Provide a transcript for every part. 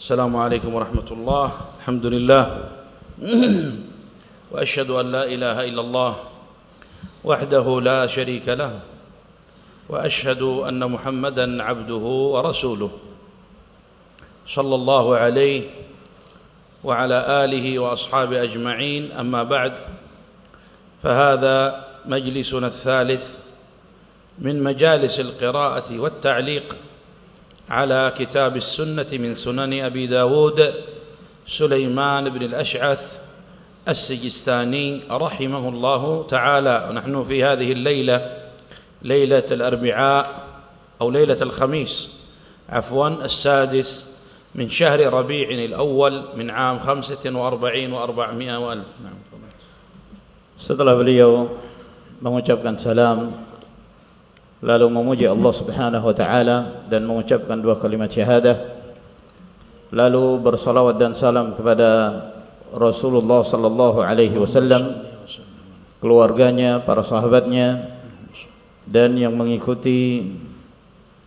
السلام عليكم ورحمة الله. الحمد لله. وأشهد أن لا إله إلا الله وحده لا شريك له. وأشهد أن محمدا عبده ورسوله. صلى الله عليه وعلى آله وأصحابه أجمعين. أما بعد فهذا مجلسنا الثالث من مجالس القراءة والتعليق على كتاب السنة من سنن أبي داود سليمان بن الأشعث السجستاني رحمه الله تعالى. ونحن في هذه الليلة ليلة الأربعاء أو ليلة الخميس عفوا السادس من شهر ربيع الأول من عام خمسة وأربعين وأربعمائة وألف. نعم Setelah beliau mengucapkan salam lalu memuji Allah Subhanahu wa taala dan mengucapkan dua kalimat syahadah. Lalu bersalawat dan salam kepada Rasulullah sallallahu alaihi wasallam keluarganya para sahabatnya dan yang mengikuti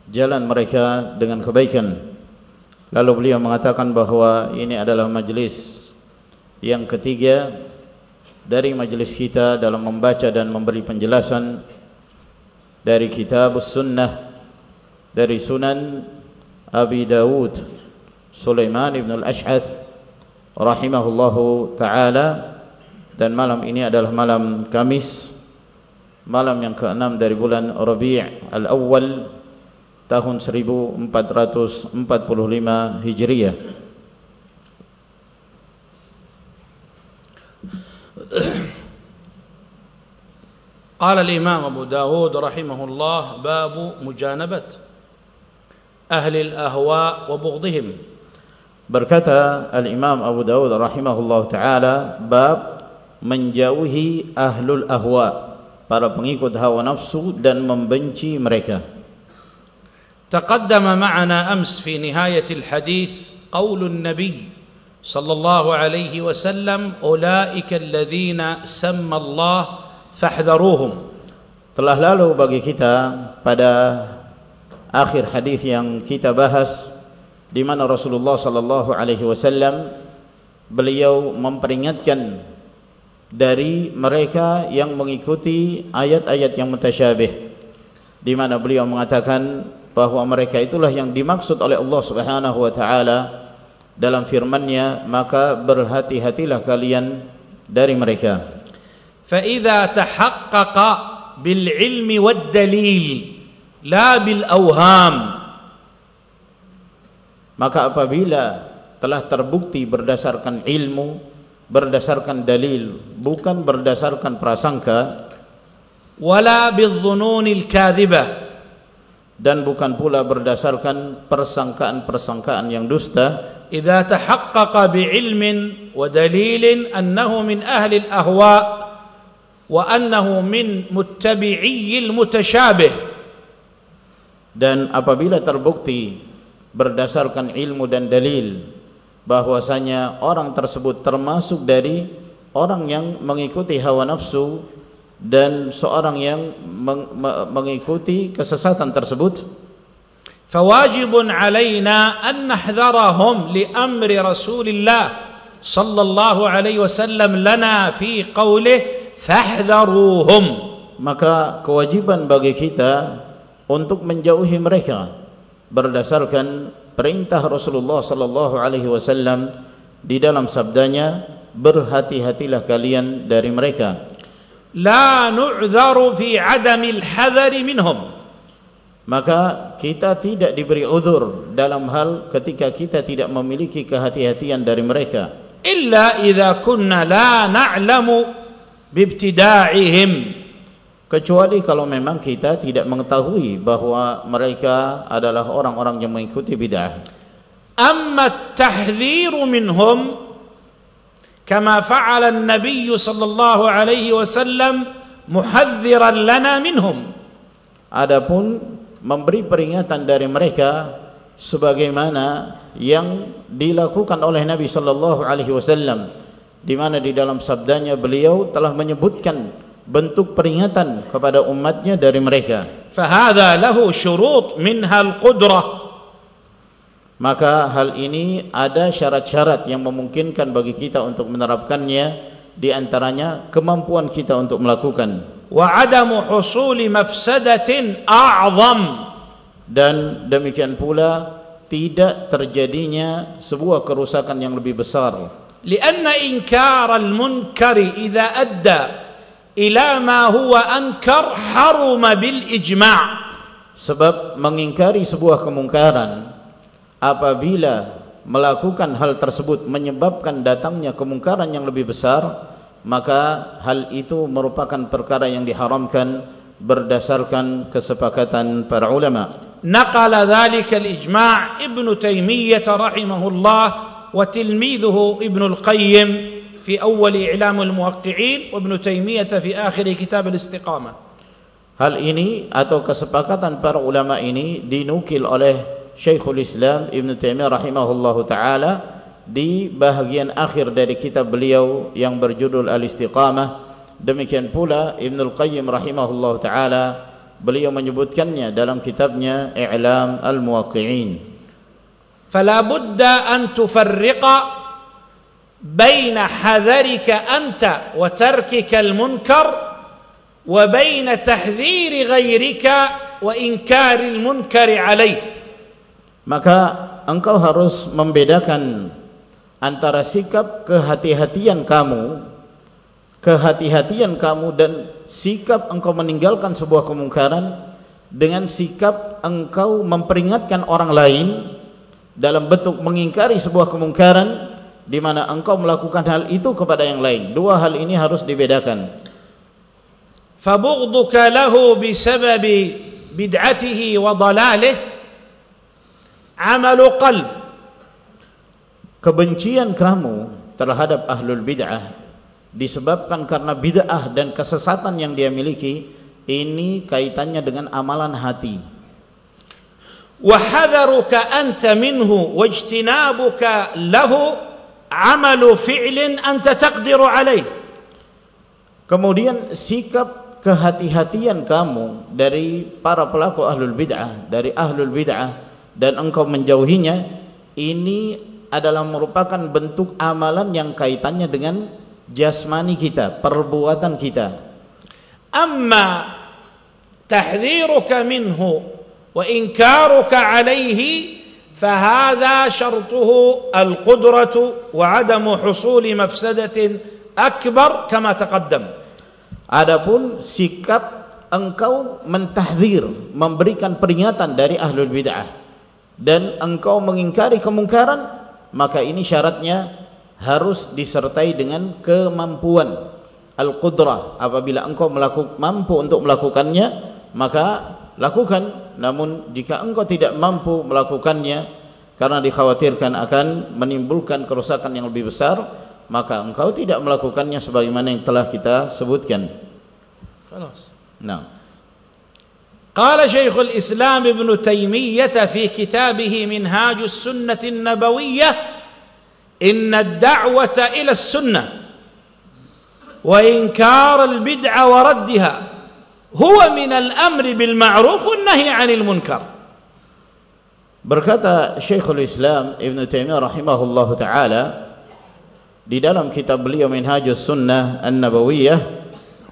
jalan mereka dengan kebaikan. Lalu beliau mengatakan bahwa ini adalah majlis yang ketiga dari majlis kita dalam membaca dan memberi penjelasan dari kitab sunnah dari sunan Abi Dawud Sulaiman ibn al-Ash'ath rahimahullahu ta'ala. Dan malam ini adalah malam Kamis malam yang ke-6 dari bulan Rabi' al-Awwal tahun 1445 Hijriah قال الإمام أبو داود رحمه الله باب مجانبة أهل الأهواء وبغضهم. Berkata Al-Imam Abu Dawud rahimahullah ta'ala Bab menjauhi ahlul ahwa Para pengikut hawa nafsu dan membenci mereka. تقدم معنا أمس في نهاية الحديث قول النبي صلى الله عليه وسلم أولئك الذين سمى fahdharuhum. Telah lalu bagi kita pada akhir hadis yang kita bahas di mana Rasulullah sallallahu alaihi wasallam beliau memperingatkan dari mereka yang mengikuti ayat-ayat yang mutasyabih di mana beliau mengatakan bahawa mereka itulah yang dimaksud oleh Allah Subhanahu wa taala dalam firman-Nya maka berhati-hatilah kalian dari mereka ilmi wad dalil la bil awham Maka apabila telah terbukti berdasarkan ilmu, berdasarkan dalil, bukan berdasarkan prasangka, wala bidzununil kadzibah dan bukan pula berdasarkan persangkaan-persangkaan yang dusta, idza tahaqqaqa bi'ilmin wa dalilin annahu min ahli al-ahwa wa annahu min muttabi'iyil mutasyabih dan apabila terbukti berdasarkan ilmu dan dalil bahwasanya orang tersebut termasuk dari orang yang mengikuti hawa nafsu dan seorang yang meng mengikuti kesesatan tersebut fawajibun alaina an nahdharahum li amri rasulillah sallallahu alaihi wasallam lana fi qawlihi fahdharuhum maka kewajiban bagi kita untuk menjauhi mereka berdasarkan perintah Rasulullah sallallahu alaihi wasallam di dalam sabdanya berhati-hatilah kalian dari mereka. La nu'dharu fi 'adami al-hadari minhum. Maka kita tidak diberi uzur dalam hal ketika kita tidak memiliki kehati-hatian dari mereka. Illa idza kunna la na'lamu bibtida'ihim. Kecuali kalau memang kita tidak mengetahui bahwa mereka adalah orang-orang yang mengikuti bidah. Amma tahdhiru minhum kama fa'ala an-nabiy sallallahu alaihi wasallam muhadhdhiran lana minhum. Adapun memberi peringatan dari mereka sebagaimana yang dilakukan oleh Nabi sallallahu alaihi wasallam di mana di dalam sabdanya beliau telah menyebutkan bentuk peringatan kepada umatnya dari mereka. Fahada lahu syurut minha al-qudrah. Maka hal ini ada syarat-syarat yang memungkinkan bagi kita untuk menerapkannya di antaranya kemampuan kita untuk melakukan wa adamu husul mafsadatin a'zam dan demikian pula tidak terjadinya sebuah kerusakan yang lebih besar inkar al-munkar idza adda ila ma huwa ankar haruma bil ijma' sebab mengingkari sebuah kemungkaran apabila melakukan hal tersebut menyebabkan datangnya kemungkaran yang lebih besar maka hal itu merupakan perkara yang diharamkan berdasarkan kesepakatan para ulama. Naqala dhalika al-ijma' ibn taymiyah rahimahullah ibn al-qayyim fi awwal i'lam al-muwaqqi'in wa ibn taymiyah fi akhir kitab al-istiqamah hal ini atau kesepakatan para ulama ini dinukil oleh Syekhul Islam Ibn Taimiyah rahimahullahu taala di bahagian akhir dari kitab beliau yang berjudul Al-Istiqamah demikian pula Ibn Al-Qayyim rahimahullahu taala beliau menyebutkannya dalam kitabnya I'lam Al-Muwaqqi'in فلا بد أن تفرق بين حذرك أنت وتركك المنكر وبين تحذير غيرك وإنكار المنكر عليه maka engkau harus membedakan antara sikap kehati-hatian kamu kehati-hatian kamu dan sikap engkau meninggalkan sebuah kemungkaran dengan sikap engkau memperingatkan orang lain dalam bentuk mengingkari sebuah kemungkaran di mana engkau melakukan hal itu kepada yang lain. Dua hal ini harus dibedakan. Fabughduka lahu bisababi bid'atihi wa dalalihi amalu qalb. Kebencian kamu terhadap ahlul bid'ah disebabkan karena bid'ah dan kesesatan yang dia miliki ini kaitannya dengan amalan hati hadaruka anta minhu wajtinabuka lahu amalu fi'lin anta taqdiru alaih kemudian sikap kehati-hatian kamu dari para pelaku ahlul bid'ah dari ahlul bid'ah dan engkau menjauhinya ini adalah merupakan bentuk amalan yang kaitannya dengan jasmani kita perbuatan kita. Amma tahdhiruka minhu wa inkaruka alayhi فهذا شرطه القدرة وعدم حصول مفسدة أكبر كما تقدم Adapun sikap engkau mentahdir memberikan peringatan dari ahlul bid'ah dan engkau mengingkari kemungkaran maka ini syaratnya harus disertai dengan kemampuan al-qudrah apabila engkau melakukan mampu untuk melakukannya maka lakukan namun jika engkau tidak mampu melakukannya karena dikhawatirkan akan menimbulkan kerusakan yang lebih besar maka engkau tidak melakukannya sebagaimana yang telah kita sebutkan. Nah. قال شيخ الإسلام ابن تيمية في كتابه منهاج السنة النبوية إن الدعوة إلى السنة وإنكار البدع وردها huwa minal amri bil ma'ruf wan والنهي 'anil munkar. berkata Syekhul Islam Ibn Taimiyah rahimahullah ta'ala di dalam kitab beliau Minhajus Sunnah An-Nabawiyah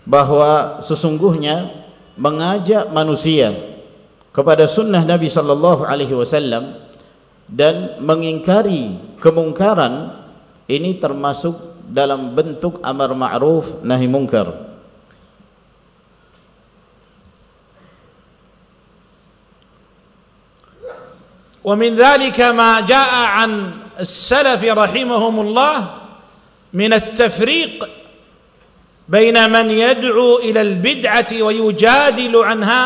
bahwa sesungguhnya mengajak manusia kepada sunnah Nabi sallallahu alaihi wasallam dan mengingkari kemungkaran ini termasuk dalam bentuk amar ma'ruf nahi munkar ومن ذلك ما جاء عن السلف رحمهم الله من التفريق بين من يدعو إلى البدعة ويجادل عنها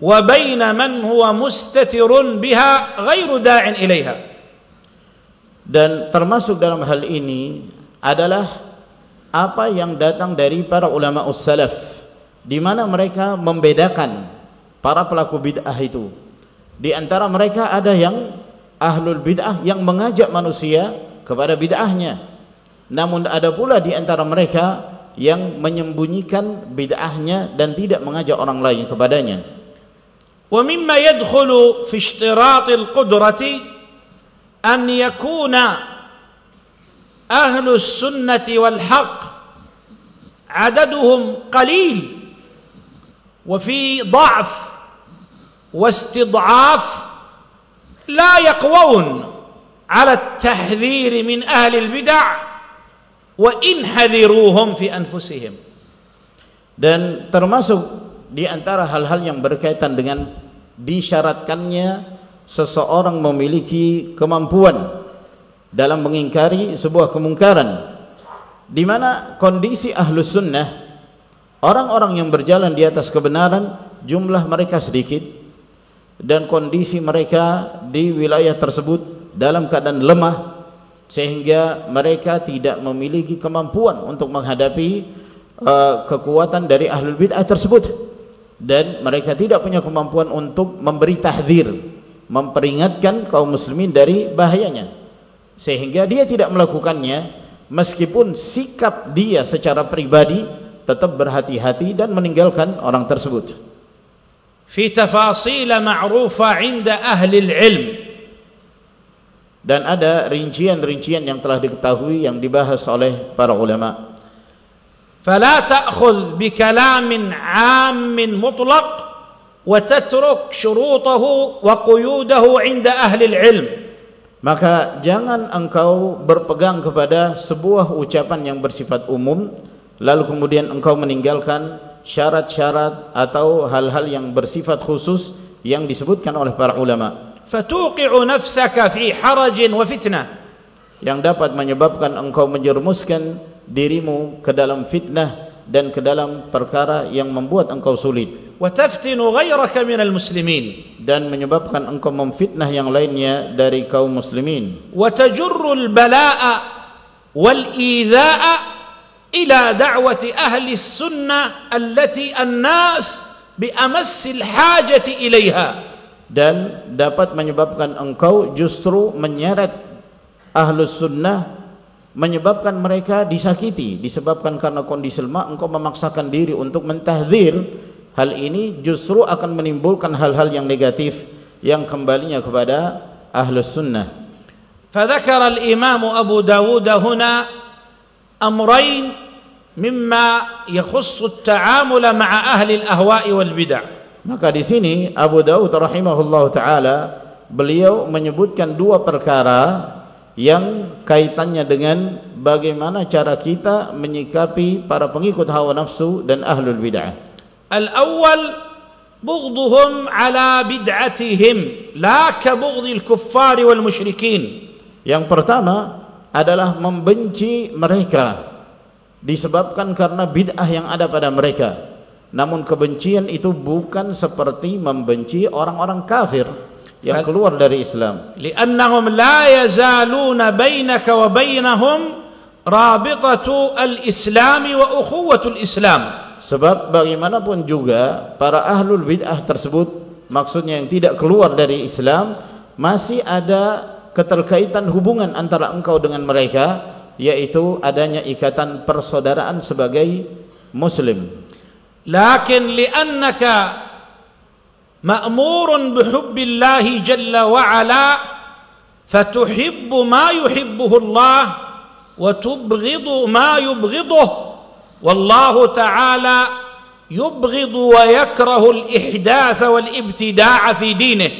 وبين من هو مستتر بها غير داع إليها dan termasuk dalam hal ini adalah apa yang datang dari para ulama ussalaf di mana mereka membedakan para pelaku bid'ah itu di antara mereka ada yang ahlul bid'ah yang mengajak manusia kepada bid'ahnya namun ada pula di antara mereka yang menyembunyikan bid'ahnya dan tidak mengajak orang lain kepadanya. Wa mimma yadkhulu fi ishtirat al-qudrati أن يكون أهل السنة والحق عددهم قليل وفي ضعف واستضعاف لا يقوون على التحذير من أهل البدع وإن حذروهم في أنفسهم dan termasuk di antara hal-hal yang berkaitan dengan disyaratkannya seseorang memiliki kemampuan dalam mengingkari sebuah kemungkaran di mana kondisi ahlus sunnah orang-orang yang berjalan di atas kebenaran jumlah mereka sedikit dan kondisi mereka di wilayah tersebut dalam keadaan lemah sehingga mereka tidak memiliki kemampuan untuk menghadapi uh, kekuatan dari ahlul bid'ah tersebut. Dan mereka tidak punya kemampuan untuk memberi tahzir memperingatkan kaum muslimin dari bahayanya. Sehingga dia tidak melakukannya meskipun sikap dia secara pribadi tetap berhati-hati dan meninggalkan orang tersebut fi tafasil ma'rufa 'inda ahli al-'ilm dan ada rincian-rincian yang telah diketahui yang dibahas oleh para ulama. 'ammin mutlaq wa tatruk syurutahu wa quyudahu 'inda ahli al-'ilm. Maka jangan engkau berpegang kepada sebuah ucapan yang bersifat umum lalu kemudian engkau meninggalkan syarat-syarat atau hal-hal yang bersifat khusus yang disebutkan oleh para ulama. Fatuqi'u nafsaka fi harajin wa fitnah. Yang dapat menyebabkan engkau menjermuskan dirimu ke dalam fitnah dan ke dalam perkara yang membuat engkau sulit. Wa taftinu ghayraka minal muslimin. Dan menyebabkan engkau memfitnah yang lainnya dari kaum muslimin. Wa tajurru al-bala'a wal-idha'a إلى دعوة أهل السنة التي الناس بأمس الحاجة إليها dan dapat menyebabkan engkau justru menyeret ahlus sunnah menyebabkan mereka disakiti disebabkan karena kondisi lemah engkau memaksakan diri untuk mentahzir hal ini justru akan menimbulkan hal-hal yang negatif yang kembalinya kepada ahlus sunnah فذكر الإمام أبو داود هنا أمرين مما يخص التعامل مع أهل الأهواء والبدع Maka di sini Abu Daud rahimahullah taala beliau menyebutkan dua perkara yang kaitannya dengan bagaimana cara kita menyikapi para pengikut hawa nafsu dan ahlul bid'ah. Al-awwal bughdhuhum ala bid'atihim la ka bughdhil kuffar wal musyrikin. Yang pertama adalah membenci mereka disebabkan karena bid'ah yang ada pada mereka. Namun kebencian itu bukan seperti membenci orang-orang kafir yang keluar dari Islam. Li'annahum la yazaluna bainaka wa bainahum rabitatu al-Islam wa ukhuwatu al-Islam. Sebab bagaimanapun juga para ahlul bid'ah tersebut maksudnya yang tidak keluar dari Islam masih ada keterkaitan hubungan antara engkau dengan mereka yaitu adanya ikatan persaudaraan sebagai muslim. لكن لأنك مأمور بحب الله جل وعلا فتحب ما يحبه الله وتبغض ما يبغضه والله تعالى يبغض ويكره الإحداث والابتداع في دينه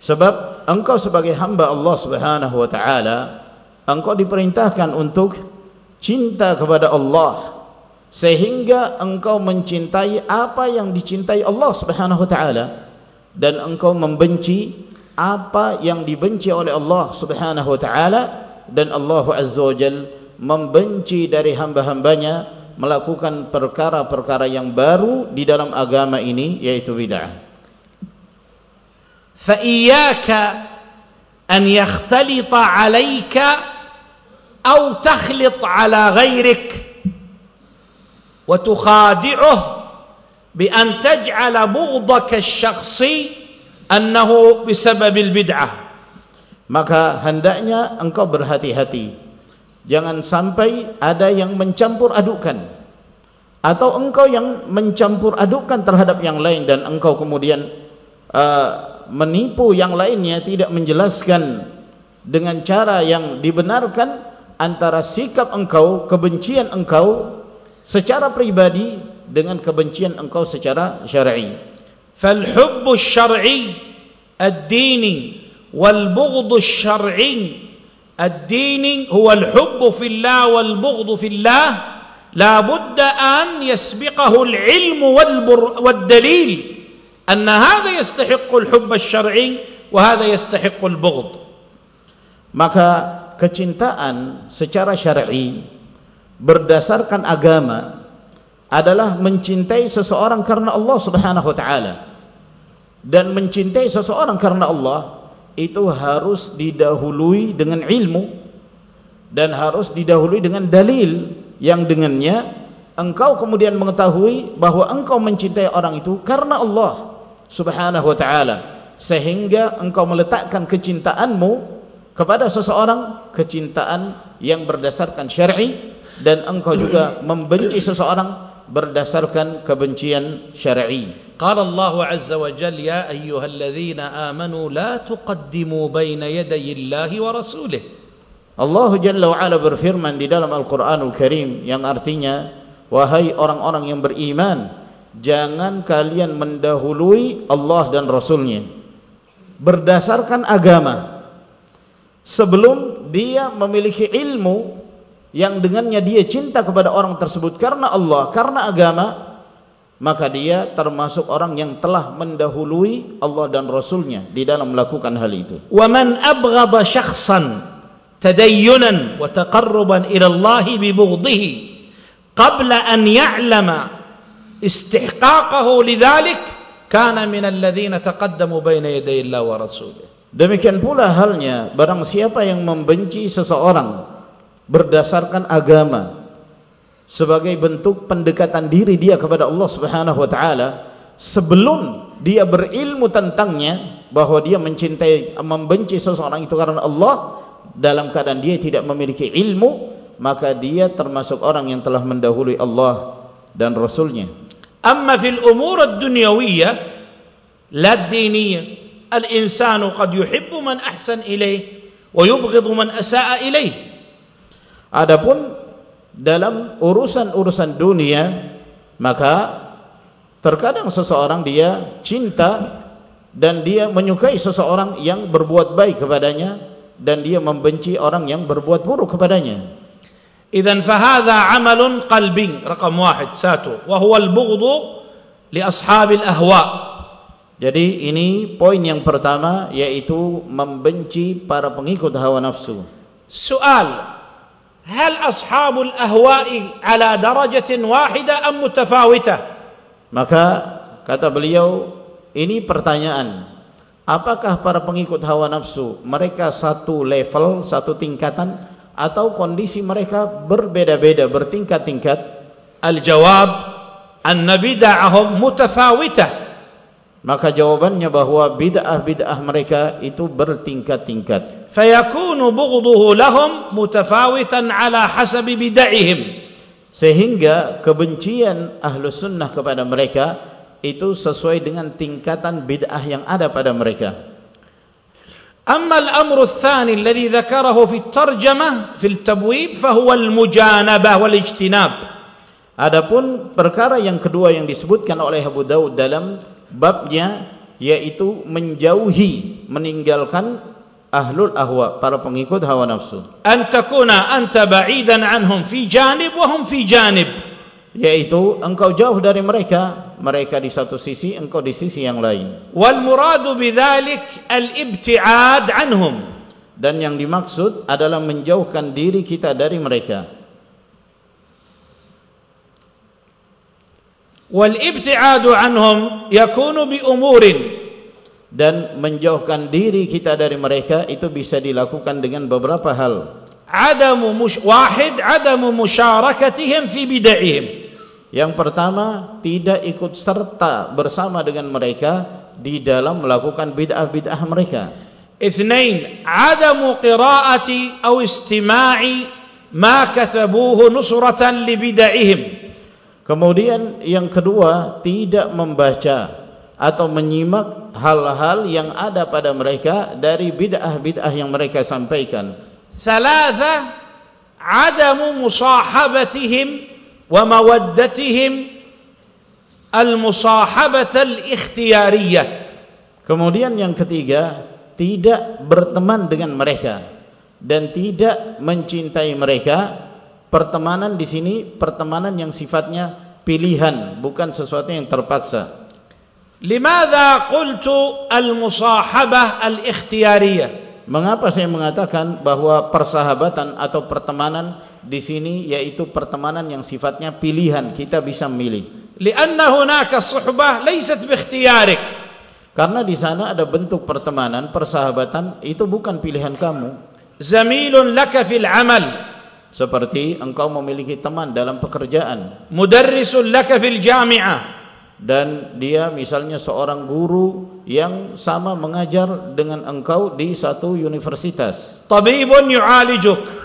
sebab engkau sebagai hamba Allah subhanahu wa ta'ala engkau diperintahkan untuk cinta kepada Allah sehingga engkau mencintai apa yang dicintai Allah Subhanahu wa taala dan engkau membenci apa yang dibenci oleh Allah Subhanahu wa taala dan Allah Azza wa Jal membenci dari hamba-hambanya melakukan perkara-perkara yang baru di dalam agama ini yaitu bid'ah fa iyyaka an yakhtalita 'alayka aw takhlit 'ala ghayrik وتخادعه بأن تجعل بغضك الشخصي أنه بسبب البدعة maka hendaknya engkau berhati-hati jangan sampai ada yang mencampur adukan atau engkau yang mencampur adukan terhadap yang lain dan engkau kemudian uh, menipu yang lainnya tidak menjelaskan dengan cara yang dibenarkan antara sikap engkau, kebencian engkau secara pribadi dengan kebencian engkau secara syar'i. Fal hubbu syar'i ad-dini wal bughdhu syar'i. Ad-dini huwa al-hubbu fillah wal bughdhu fillah. La budda an yasbiqahu al-'ilm wal dalil hadha yastahiqqu al-hubb asy-syar'i wa hadha yastahiqqu al-bughd. Maka kecintaan secara syar'i berdasarkan agama adalah mencintai seseorang karena Allah Subhanahu wa taala. Dan mencintai seseorang karena Allah itu harus didahului dengan ilmu dan harus didahului dengan dalil yang dengannya engkau kemudian mengetahui bahwa engkau mencintai orang itu karena Allah Subhanahu wa taala sehingga engkau meletakkan kecintaanmu kepada seseorang kecintaan yang berdasarkan syar'i dan engkau juga membenci seseorang berdasarkan kebencian syar'i. Qala Allah Azza wa Jalla ya ayyuhalladzina amanu la tuqaddimu baina yaday Allahi wa rasulih. Allah Jalla wa Ala berfirman di dalam Al-Qur'anul Karim yang artinya wahai orang-orang yang beriman jangan kalian mendahului Allah dan Rasulnya berdasarkan agama sebelum dia memiliki ilmu yang dengannya dia cinta kepada orang tersebut karena Allah, karena agama, maka dia termasuk orang yang telah mendahului Allah dan Rasulnya di dalam melakukan hal itu. وَمَنْ أَبْغَضَ شَخْصًا تَدَيُّنًا وَتَقَرُّبًا إِلَى اللَّهِ بِبُغْضِهِ قَبْلَ أَنْ يَعْلَمَ istihqaqahu lidhalik kana minal ladhina taqaddamu baina yaday Allah wa rasulih. Demikian pula halnya barang siapa yang membenci seseorang berdasarkan agama sebagai bentuk pendekatan diri dia kepada Allah Subhanahu wa taala sebelum dia berilmu tentangnya bahwa dia mencintai membenci seseorang itu karena Allah dalam keadaan dia tidak memiliki ilmu maka dia termasuk orang yang telah mendahului Allah dan Rasulnya. Amma fil umur ad-dunyawiyah la ad-diniyah. Al-insanu qad yuhibbu man ahsan ilayh wa yubghidu man asaa ilayh. Adapun dalam urusan-urusan dunia maka terkadang seseorang dia cinta dan dia menyukai seseorang yang berbuat baik kepadanya dan dia membenci orang yang berbuat buruk kepadanya. Idzan fa hadza 'amalun qalbi raqam 1 satu wa huwa al-bughd li ashabil ahwa. Jadi ini poin yang pertama yaitu membenci para pengikut hawa nafsu. Soal هل أصحاب الأهواء على درجة واحدة أم متفاوتة maka kata beliau ini pertanyaan apakah para pengikut hawa nafsu mereka satu level satu tingkatan atau kondisi mereka berbeda-beda bertingkat-tingkat. Al jawab anna bid'ahum mutafawitah. Maka jawabannya bahwa bid'ah-bid'ah mereka itu bertingkat-tingkat. Fayakunu bughduhu lahum mutafawitan ala hasabi bidahihim. sehingga kebencian ahlu sunnah kepada mereka itu sesuai dengan tingkatan bid'ah yang ada pada mereka. أما الأمر الثاني الذي ذكره في الترجمة في التبويب فهو المجانبة والاجتناب Adapun perkara yang kedua yang disebutkan oleh Abu Daud dalam babnya yaitu menjauhi meninggalkan ahlul ahwa para pengikut hawa nafsu an takuna anta ba'idan anhum fi janib wa hum fi janib yaitu engkau jauh dari mereka mereka di satu sisi engkau di sisi yang lain wal muradu bidzalik al ibtiad anhum dan yang dimaksud adalah menjauhkan diri kita dari mereka wal ibtiad anhum yakunu bi umurin dan menjauhkan diri kita dari mereka itu bisa dilakukan dengan beberapa hal. Adamu wahid adamu musyarakatihim fi bid'ahim. Yang pertama, tidak ikut serta bersama dengan mereka di dalam melakukan bid'ah-bid'ah mereka. Ithnain, adamu qira'ati atau istima'i ma katabuhu nusratan li bid'ahim. Kemudian yang kedua, tidak membaca atau menyimak hal-hal yang ada pada mereka dari bid'ah-bid'ah yang mereka sampaikan. Thalatha adamu musahabatihim wa mawaddatihim al-musahabata al-ikhtiyariyah. Kemudian yang ketiga, tidak berteman dengan mereka dan tidak mencintai mereka. Pertemanan di sini pertemanan yang sifatnya pilihan, bukan sesuatu yang terpaksa. Limadha qultu al-musahabah al-ikhtiyariyah? Mengapa saya mengatakan bahwa persahabatan atau pertemanan di sini yaitu pertemanan yang sifatnya pilihan, kita bisa memilih. Lianna hunaka suhbah laysat biikhtiyarik. Karena di sana ada bentuk pertemanan, persahabatan itu bukan pilihan kamu. Zamilun laka fil amal. Seperti engkau memiliki teman dalam pekerjaan. Mudarrisun laka fil jami'ah dan dia misalnya seorang guru yang sama mengajar dengan engkau di satu universitas tabibun yu'alijuk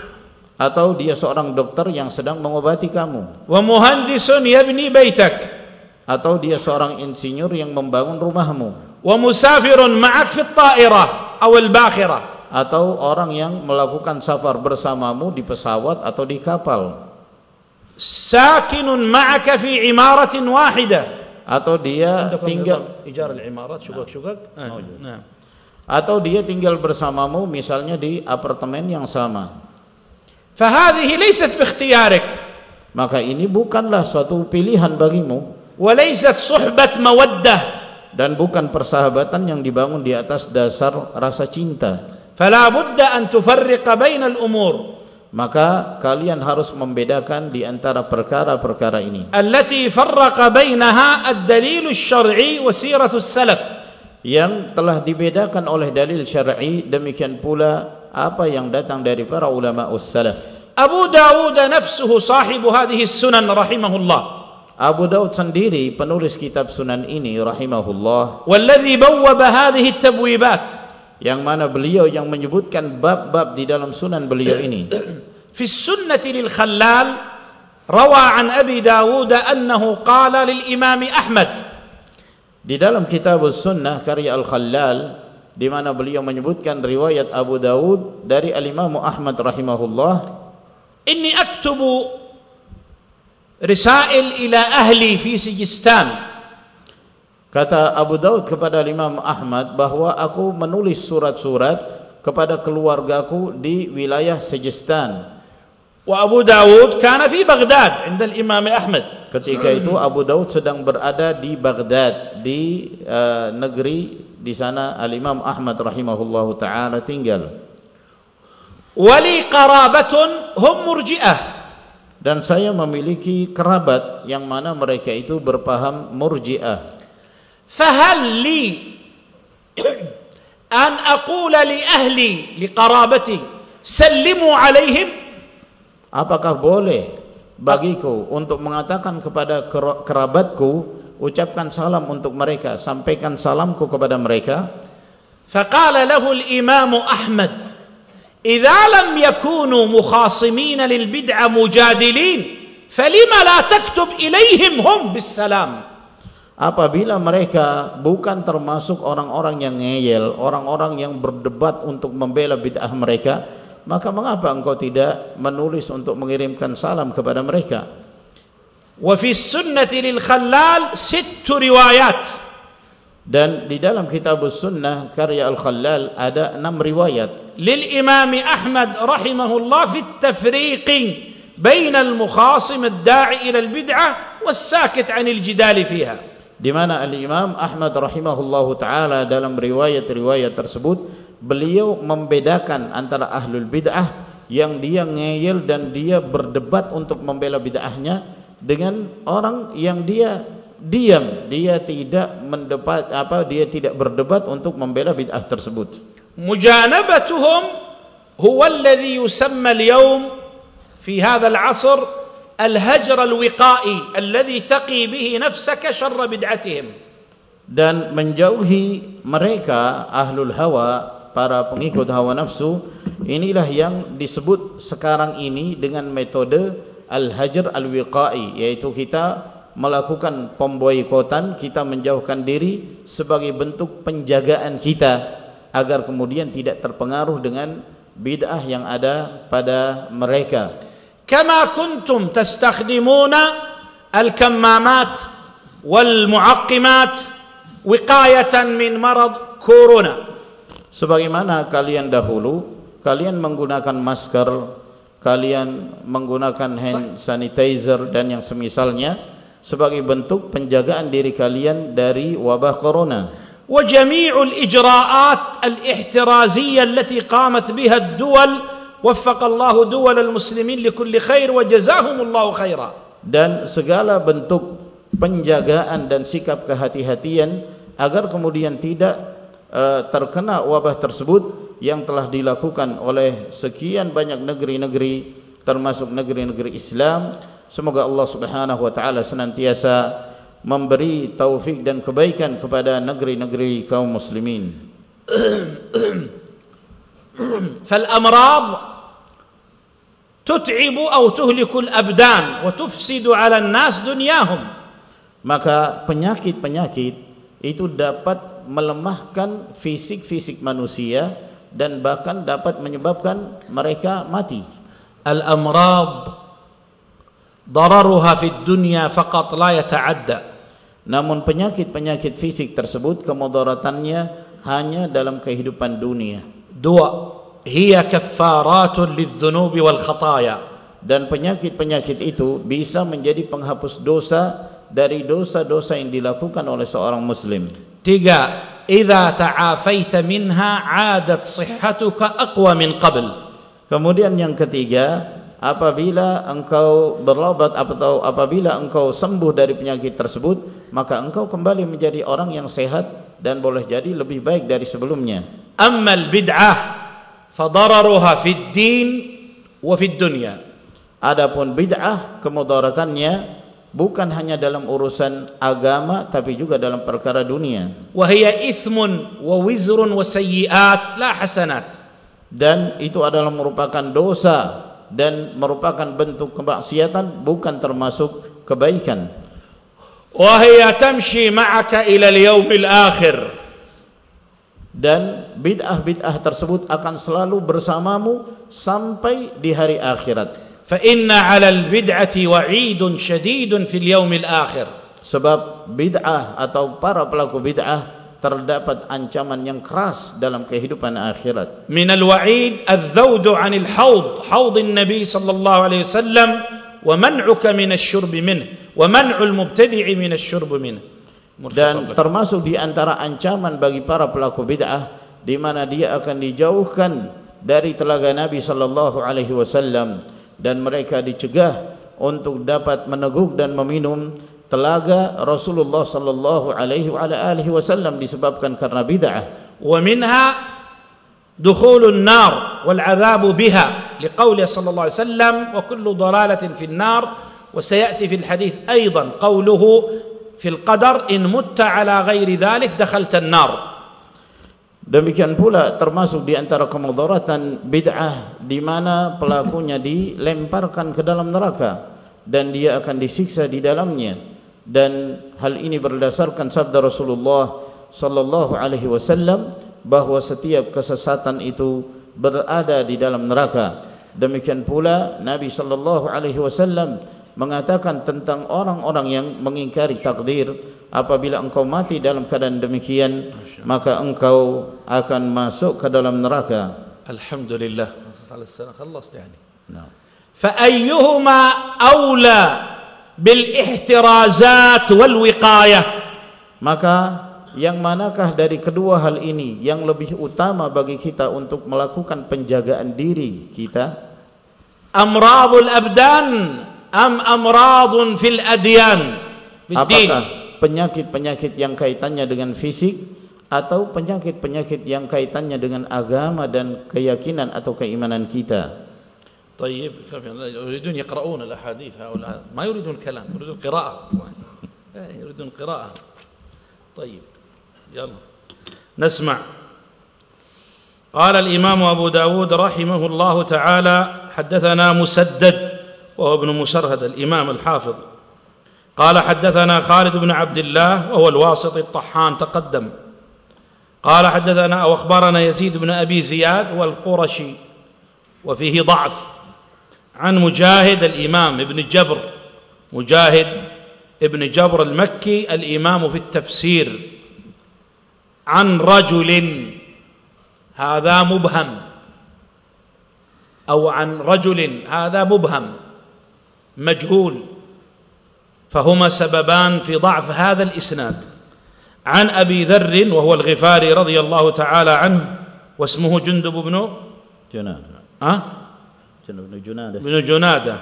atau dia seorang dokter yang sedang mengobati kamu. Wa muhandisun yabni baitak. Atau dia seorang insinyur yang membangun rumahmu. Wa musafirun ma'ak fi at-ta'irah aw al-bakhirah atau orang yang melakukan safar bersamamu di pesawat atau di kapal. Sakinun ma'aka fi imaratin wahidah atau dia tinggal ijar al-imarat syugak-syugak nah. nah. atau dia tinggal bersamamu misalnya di apartemen yang sama laysat bi ikhtiyarik maka ini bukanlah suatu pilihan bagimu. wa laysat suhbat mawaddah dan bukan persahabatan yang dibangun di atas dasar rasa cinta. fala budda an tufarriqa bainal umur maka kalian harus membedakan di antara perkara-perkara ini. Allati farraqa bainaha ad-dalil asy-syar'i wa siratu salaf yang telah dibedakan oleh dalil syar'i demikian pula apa yang datang dari para ulama us-salaf. Abu Dawud nafsuhu sahibu hadhihi sunan rahimahullah. Abu Dawud sendiri penulis kitab sunan ini rahimahullah. Walladhi bawwaba hadhihi at-tabwibat yang mana beliau yang menyebutkan bab-bab di dalam sunan beliau ini. Fi sunnati lil Khallal rawa an Abi Dawud annahu qala lil Imam. Di dalam kitab sunnah karya Al Khallal di mana beliau menyebutkan riwayat Abu Dawud dari Al Imam Ahmad rahimahullah, "Inni aktubu risail ila ahli fi Sijistan." Kata Abu Daud kepada Imam Ahmad bahawa aku menulis surat-surat kepada keluargaku di wilayah Sejistan. Wa Abu Dawud kana fi Baghdad inda Imam Ahmad. Ketika itu Abu Daud sedang berada di Baghdad di uh, negeri di sana al-Imam Ahmad rahimahullahu taala tinggal. Wali qarabatun hum murji'ah. Dan saya memiliki kerabat yang mana mereka itu berpaham murji'ah. Fahal li an aqula li ahli li qarabati sallimu alaihim apakah boleh bagiku untuk mengatakan kepada kerabatku ucapkan salam untuk mereka sampaikan salamku kepada mereka. Faqala lahu al-imam ahmad idza lam yakunu mukhasimin lil bid'ah mujadilin falima la taktub ilaihim hum bisalam apabila mereka bukan termasuk orang-orang yang ngeyel orang-orang yang berdebat untuk membela bid'ah mereka maka mengapa engkau tidak menulis untuk mengirimkan salam kepada mereka? Sunnati lil khallal sitt riwayat. Dan di dalam kitab sunnah karya Al-Khallal ada enam riwayat. Lil Imam Ahmad rahimahullah fi at-tafriq bain al-mukhasim ad-da'i ila al-bid'ah was-sakit 'an al-jidal fiha di mana al-Imam Ahmad rahimahullahu taala dalam riwayat-riwayat tersebut beliau membedakan antara ahlul bid'ah yang dia ngeyel dan dia berdebat untuk membela bid'ahnya dengan orang yang dia diam, dia tidak mendebat apa dia tidak berdebat untuk membela bid'ah tersebut. Mujanabatuhum huwa alladhi yusamma al-yawm fi hadha al-'asr al-hajr al-wiqa'i alladhi taqi bihi nafsaka sharra bid'atihim. Dan menjauhi mereka ahlul hawa para pengikut hawa nafsu inilah yang disebut sekarang ini dengan metode al-hajr al-wiqai yaitu kita melakukan pemboikotan, kita menjauhkan diri sebagai bentuk penjagaan kita agar kemudian tidak terpengaruh dengan bid'ah yang ada pada mereka. Kama kuntum tastakhdimuna al-kammamat wal-mu'aqqimat wiqayatan min marad corona. Sebagaimana kalian dahulu, kalian menggunakan masker, kalian menggunakan hand sanitizer dan yang semisalnya sebagai bentuk penjagaan diri kalian dari wabah corona. وجميع الإجراءات الاحترازية التي قامت بها الدول وفق الله دول المسلمين لكل خير وجزاهم الله خيرا. Dan segala bentuk penjagaan dan sikap kehati-hatian agar kemudian tidak uh, terkena wabah tersebut yang telah dilakukan oleh sekian banyak negeri-negeri termasuk negeri-negeri Islam semoga Allah subhanahu wa ta'ala senantiasa memberi taufik dan kebaikan kepada negeri-negeri kaum muslimin فالأمراض تتعب أو abdan, الأبدان 'ala an-nas dunyahum. maka penyakit-penyakit itu dapat melemahkan fisik-fisik manusia dan bahkan dapat menyebabkan mereka mati. Al amrad dararuha fid dunya faqat la yata'adda. Namun penyakit-penyakit fisik tersebut kemudaratannya hanya dalam kehidupan dunia. Dua hiya kaffaratun lidzunubi wal khataya. dan penyakit-penyakit itu bisa menjadi penghapus dosa dari dosa-dosa yang dilakukan oleh seorang muslim. Tiga idza ta'afaita minha 'adat sihhatuka aqwa min qabl. Kemudian yang ketiga apabila engkau berobat atau apabila engkau sembuh dari penyakit tersebut maka engkau kembali menjadi orang yang sehat dan boleh jadi lebih baik dari sebelumnya. Ammal bid'ah fadararuha fid din wa fid dunya. Adapun bid'ah kemudaratannya bukan hanya dalam urusan agama tapi juga dalam perkara dunia wa hiya ithmun wa wizrun wa sayyi'at la hasanat dan itu adalah merupakan dosa dan merupakan bentuk kemaksiatan bukan termasuk kebaikan. Wahia tamshi ma'aka ila al-yawmil akhir. Dan bid'ah-bid'ah tersebut akan selalu bersamamu sampai di hari akhirat. Inna 'ala al-bid'ati wa'idun shadidun fil yawmil akhir. Sebab bid'ah atau para pelaku bid'ah terdapat ancaman yang keras dalam kehidupan akhirat. Min al-wa'id adz-zawd 'an al-hawd, hawd an-nabi sallallahu alaihi wasallam wa man'uka min asy-syurb min wa man'u al-mubtadi' min asy-syurb min. Dan termasuk di antara ancaman bagi para pelaku bid'ah di mana dia akan dijauhkan dari telaga Nabi sallallahu alaihi wasallam dan mereka dicegah untuk dapat meneguk dan meminum telaga Rasulullah sallallahu alaihi wasallam disebabkan karena bid'ah. Wa minha dukhulun nar wal 'adzabu biha liqauli sallallahu alaihi wasallam wa kullu dalalatin fin nar wa sayati fil hadith aidan qawluhu fil qadar in mutta ala ghairi dhalik dakhalta an-nar. Demikian pula termasuk di antara kemudaratan bid'ah di mana pelakunya dilemparkan ke dalam neraka dan dia akan disiksa di dalamnya. Dan hal ini berdasarkan sabda Rasulullah sallallahu alaihi wasallam bahwa setiap kesesatan itu berada di dalam neraka. Demikian pula Nabi sallallahu alaihi wasallam mengatakan tentang orang-orang yang mengingkari takdir apabila engkau mati dalam keadaan demikian maka engkau akan masuk ke dalam neraka. Alhamdulillah. Khalas yani fa ayyuhuma aula bil ihtirazat wal wiqayah. Maka yang manakah dari kedua hal ini yang lebih utama bagi kita untuk melakukan penjagaan diri kita? Amradul abdan am amradun fil adyan. Apakah penyakit-penyakit yang kaitannya dengan fisik atau penyakit-penyakit yang kaitannya dengan agama dan keyakinan atau keimanan kita. طيب يريدون يقرؤون الأحاديث هؤلاء. ما يريدون الكلام يريدون قراءة. يريدون قراءة. طيب يلا. نسمع. قال الإمام أبو داود رحمه الله تعالى حدثنا مسدد وهو ابن مسرهد الإمام الحافظ. قال حدثنا خالد بن عبد الله وهو الواسط الطحان تقدم. قال حدثنا أو أخبرنا يزيد بن أبي زياد والقرشي وفيه ضعف. عن مجاهد الإمام ابن جبر مجاهد ابن جبر المكي الإمام في التفسير. عن رجل هذا مبهم. أو عن رجل هذا مبهم مجهول. فهما سببان في ضعف هذا الإسناد. عن أبي ذر وهو الغفاري رضي الله تعالى عنه واسمه جندب بن جنادة. أه؟ جندب بن جنادة. بن جنادة.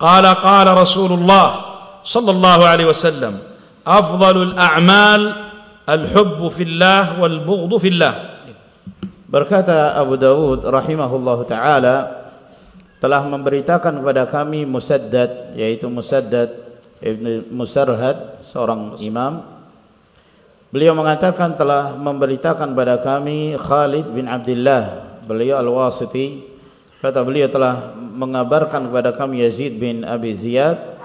قال قال رسول الله صلى الله عليه وسلم أفضل الأعمال الحب في الله والبغض في الله. Berkata Abu Dawud rahimahullah ta'ala telah memberitakan kepada kami Musaddad yaitu Musaddad Ibn Musarhad seorang imam. Beliau mengatakan telah memberitakan kepada kami Khalid bin Abdullah beliau Al-Wasiti. Kata beliau telah mengabarkan kepada kami Yazid bin Abi Ziyad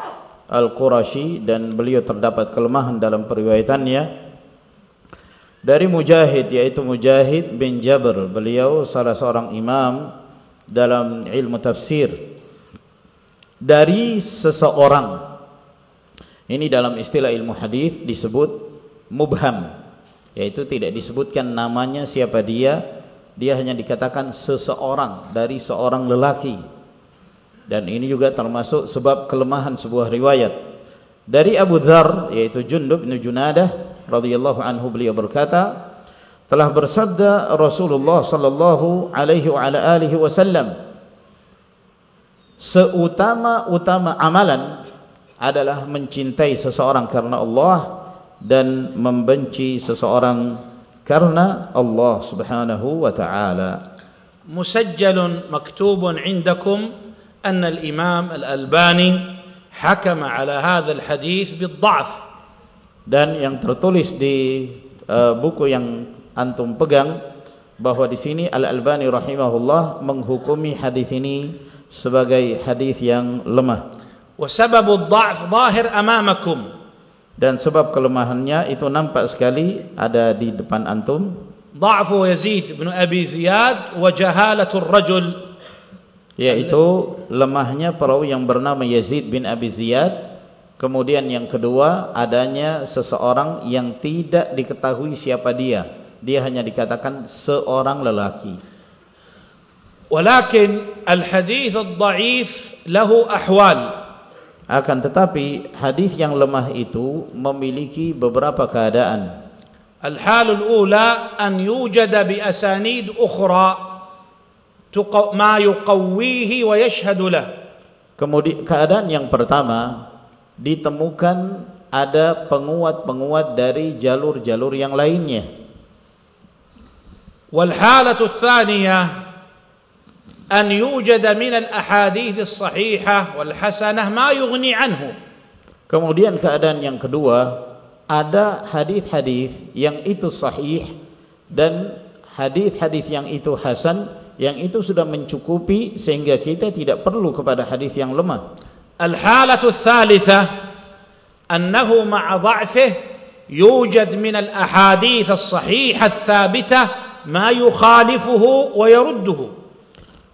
Al-Qurashi dan beliau terdapat kelemahan dalam periwayatannya. Dari Mujahid yaitu Mujahid bin Jabr beliau salah seorang imam dalam ilmu tafsir. Dari seseorang ini dalam istilah ilmu hadis disebut mubham yaitu tidak disebutkan namanya siapa dia dia hanya dikatakan seseorang dari seorang lelaki. Dan ini juga termasuk sebab kelemahan sebuah riwayat. Dari Abu Dhar yaitu Jundub bin Junadah radhiyallahu anhu beliau berkata telah bersabda Rasulullah sallallahu alaihi wa alihi wasallam seutama-utama amalan adalah mencintai seseorang karena Allah dan membenci seseorang karena Allah Subhanahu wa taala. مسجل مكتوب عندكم أن الإمام الألباني حكم على هذا الحديث بالضعف. dan yang tertulis di uh, buku yang antum pegang bahwa di sini Al Albani rahimahullah menghukumi hadis ini sebagai hadis yang lemah. وسبب الضعف ظاهر أمامكم dan sebab kelemahannya itu nampak sekali ada di depan antum. Dha'fu yazid bin abi ziyad wa jahalatul rajul. Yaitu lemahnya perawi yang bernama yazid bin abi ziyad. Kemudian yang kedua adanya seseorang yang tidak diketahui siapa dia. Dia hanya dikatakan seorang lelaki. Walakin al hadith ad-da'if lahu ahwal. Akan tetapi hadis yang lemah itu memiliki beberapa keadaan. Al-hal al-ula an yujada bi asanid ukhra ma yuqawwihi wa yashhadu lah. Kemudian keadaan yang pertama ditemukan ada penguat-penguat dari jalur-jalur yang lainnya. Wal halatu tsaniyah an yujad min al ahadits as-sahihah wal hasanah ma yughni anhu. Kemudian keadaan yang kedua, ada hadis-hadis yang itu sahih dan hadis-hadis yang itu hasan yang itu sudah mencukupi sehingga kita tidak perlu kepada hadis yang lemah. الحالة الثالثة أنه مع ضعفه يوجد من الأحاديث الصحيحة الثابتة ما يخالفه ويرده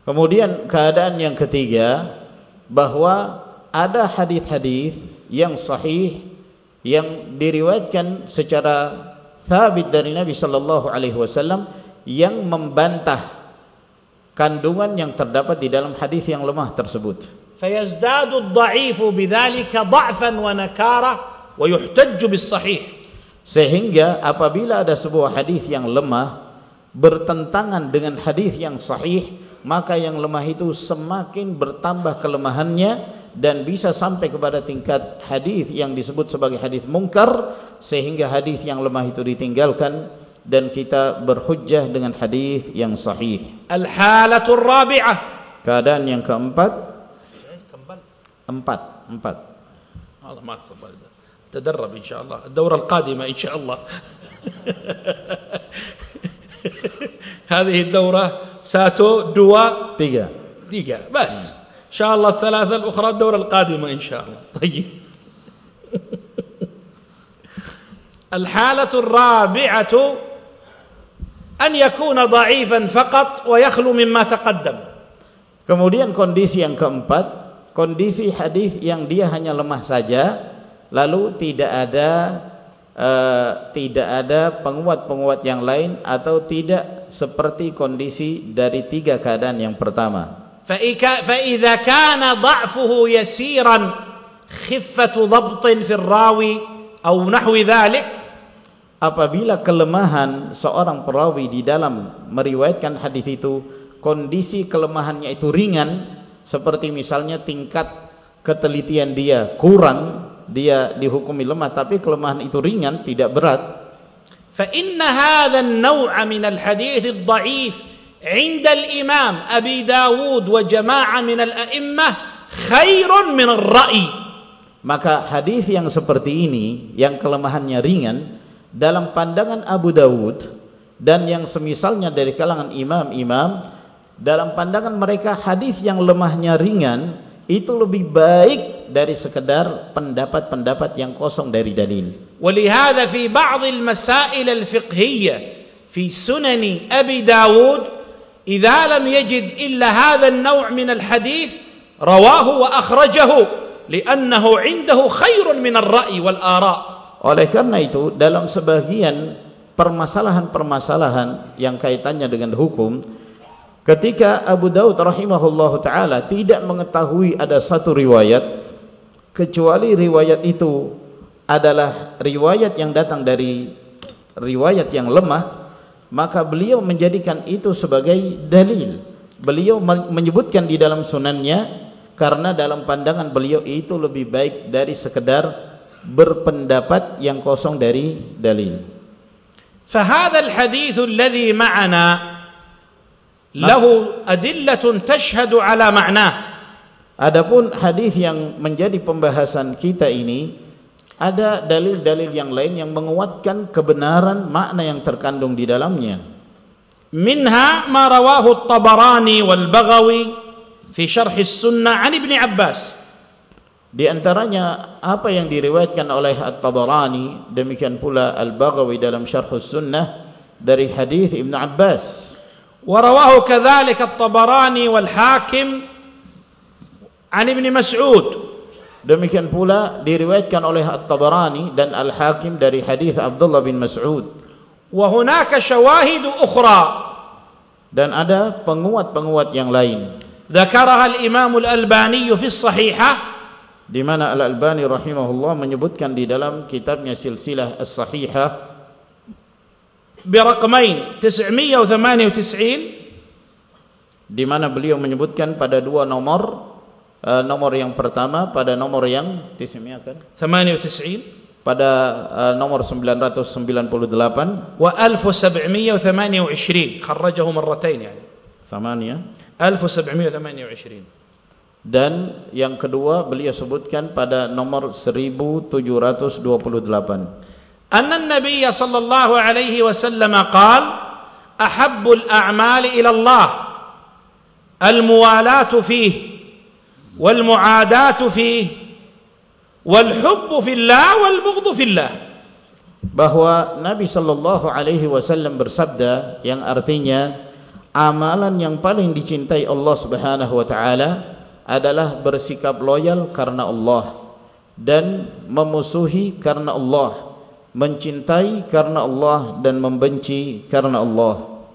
Kemudian keadaan yang ketiga bahwa ada hadis-hadis yang sahih yang diriwayatkan secara sabit dari Nabi sallallahu alaihi wasallam yang membantah kandungan yang terdapat di dalam hadis yang lemah tersebut. Fayazdadu ad-dha'ifu bidzalika dha'fan wa nakara wa yuhtajju bis-sahih. Sehingga apabila ada sebuah hadis yang lemah bertentangan dengan hadis yang sahih maka yang lemah itu semakin bertambah kelemahannya dan bisa sampai kepada tingkat hadis yang disebut sebagai hadis mungkar sehingga hadis yang lemah itu ditinggalkan dan kita berhujjah dengan hadis yang sahih al-halatur rabi'ah keadaan yang keempat empat empat Allah ما تصبر تدرب إن شاء الله الدورة القادمة إن شاء الله هذه الدورة ساتو دوا tiga tiga بس إن شاء الله الثلاثة الأخرى الدورة القادمة إن شاء الله طيب الحالة الرابعة أن يكون ضعيفا فقط ويخلو مما تقدم kemudian kondisi yang keempat kondisi hadis yang dia hanya lemah saja lalu tidak ada uh, tidak ada penguat-penguat yang lain atau tidak seperti kondisi dari tiga keadaan yang pertama فإذا كان ضعفه يسيرا خفة ضبط في الراوي أو نحو ذلك apabila kelemahan seorang perawi di dalam meriwayatkan hadis itu kondisi kelemahannya itu ringan seperti misalnya tingkat ketelitian dia kurang dia dihukumi lemah tapi kelemahan itu ringan tidak berat. Fa inna hadha an-naw' min al-hadits ad-dha'if 'inda al-imam Abi Dawud wa jama'ah min al-a'immah khairun min ar-ra'i. Maka hadis yang seperti ini yang kelemahannya ringan dalam pandangan Abu Dawud dan yang semisalnya dari kalangan imam-imam dalam pandangan mereka hadis yang lemahnya ringan itu lebih baik dari sekedar pendapat-pendapat yang kosong dari dalil. ولهذا في بعض المسائل الفقهية في سنن أبي داود إذا لم يجد إلا هذا النوع من الحديث رواه وأخرجه لأنه عنده خير من الرأي والآراء Oleh karena itu dalam sebagian permasalahan-permasalahan yang kaitannya dengan hukum ketika Abu Daud rahimahullah taala tidak mengetahui ada satu riwayat kecuali riwayat itu adalah riwayat yang datang dari riwayat yang lemah maka beliau menjadikan itu sebagai dalil beliau menyebutkan di dalam sunannya karena dalam pandangan beliau itu lebih baik dari sekedar berpendapat yang kosong dari dalil. فهذا الحديث الذي معنا lahu adillatun tashhadu ala ma'na. Adapun hadis yang menjadi pembahasan kita ini ada dalil-dalil yang lain yang menguatkan kebenaran makna yang terkandung di dalamnya. Minha ma rawahu at-tabarani wal baghawi fi syarh as-sunnah an ibni abbas. Di antaranya apa yang diriwayatkan oleh At-Tabarani demikian pula Al-Baghawi dalam Syarh Sunnah dari hadis Ibn Abbas. Kadzalik At-Tabarani wal Hakim an Ibn Mas'ud. Demikian pula diriwayatkan oleh At-Tabarani dan Al-Hakim dari hadis Abdullah bin Mas'ud. Wa hunaka syawahid ukhra. Dan ada penguat-penguat yang lain. Dzakaraha al-Imam Al-Albani fi as-Sahihah di mana Al-Albani rahimahullah menyebutkan di dalam kitabnya Silsilah As-Sahihah biraqmain 998 di mana beliau menyebutkan pada dua nomor uh, nomor yang pertama pada nomor yang 98 pada uh, nomor 998 wa 1728 kharrajahu marratain yani. 8 1728 dan yang kedua beliau sebutkan pada nomor 1728 anna nabiy sallallahu alaihi wasallam qaal ahabbul a'mali ila Allah al-muwalatu fihi wal mu'adatu fihi wal hubbu fillah wal bughdhu fillah bahwa Nabi sallallahu alaihi wasallam bersabda yang artinya amalan yang paling dicintai Allah Subhanahu wa taala adalah bersikap loyal karena Allah dan memusuhi karena Allah mencintai karena Allah dan membenci karena Allah.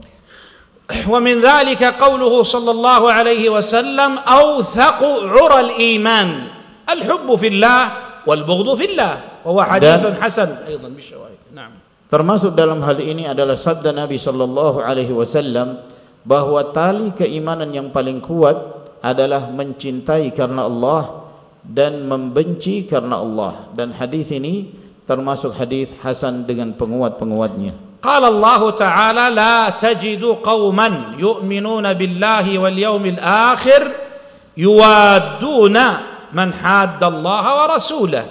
Wa min dhalika qawluhu sallallahu alaihi wasallam awthaqu 'ura al-iman al-hubb fillah wal bughd fillah. Wa huwa hadithun hasan. Aidan bisyawahid na'am. Termasuk dalam hal ini adalah sabda Nabi sallallahu alaihi wasallam bahwa tali keimanan yang paling kuat adalah mencintai karena Allah dan membenci karena Allah. Dan hadis ini termasuk hadis hasan dengan penguat-penguatnya. Qala Allah Ta'ala la tajidu qauman yu'minuna billahi wal yawmil akhir yuwadduna man hadda Allah wa rasulah.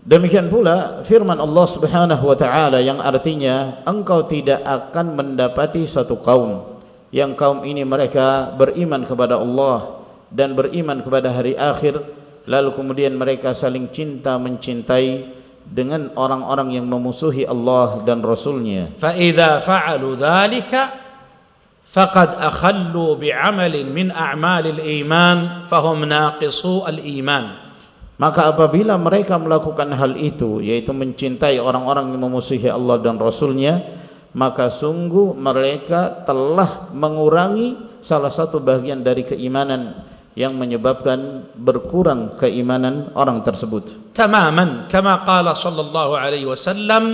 Demikian pula firman Allah Subhanahu wa taala yang artinya engkau tidak akan mendapati satu kaum yang kaum ini mereka beriman kepada Allah dan beriman kepada hari akhir lalu kemudian mereka saling cinta mencintai dengan orang-orang yang memusuhi Allah dan Rasulnya. فَإِذَا فَعَلُوا ذَلِكَ فَقَدْ أَخَلُّوا بِعَمَلٍ مِنْ أَعْمَالِ الْإِيمَانِ فَهُمْ نَاقِصُوا الْإِيمَانِ Maka apabila mereka melakukan hal itu, yaitu mencintai orang-orang yang memusuhi Allah dan Rasulnya, maka sungguh mereka telah mengurangi salah satu bagian dari keimanan yang menyebabkan berkurang keimanan orang tersebut. Tamaman, kama qala sallallahu alaihi wasallam,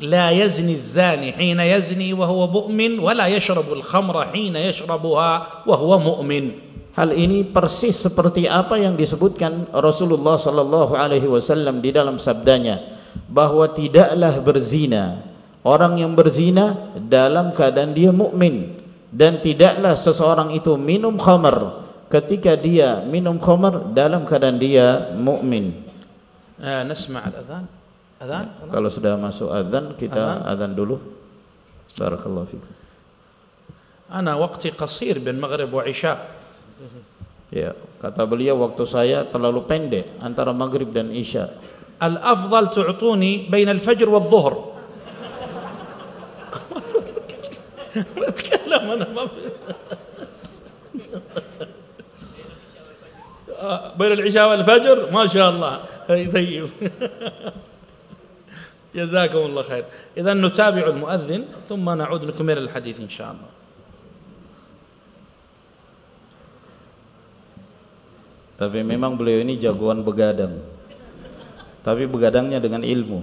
la yazni az-zani hina yazni wa huwa mu'min wa la yashrabu al-khamra hina yashrabuha wa huwa mu'min. Hal ini persis seperti apa yang disebutkan Rasulullah sallallahu alaihi wasallam di dalam sabdanya bahwa tidaklah berzina orang yang berzina dalam keadaan dia mukmin dan tidaklah seseorang itu minum khamar ketika dia minum khamar dalam keadaan dia mukmin. Eh, nasma' al-adhan. Adhan? Kalau sudah masuk adhan, kita adhan dulu. Barakallahu fiik. Ana waqti qasir bin maghrib wa isya. Ya, kata beliau waktu saya terlalu pendek antara maghrib dan isya. Al-afdal tu'tuni bain al-fajr wa dhuhr. Bertkalam ana. بين العشاء والفجر ما شاء الله طيب جزاكم الله خير إذا نتابع المؤذن ثم نعود نكمل الحديث إن شاء الله Tapi memang beliau ini jagoan begadang. Tapi begadangnya dengan ilmu.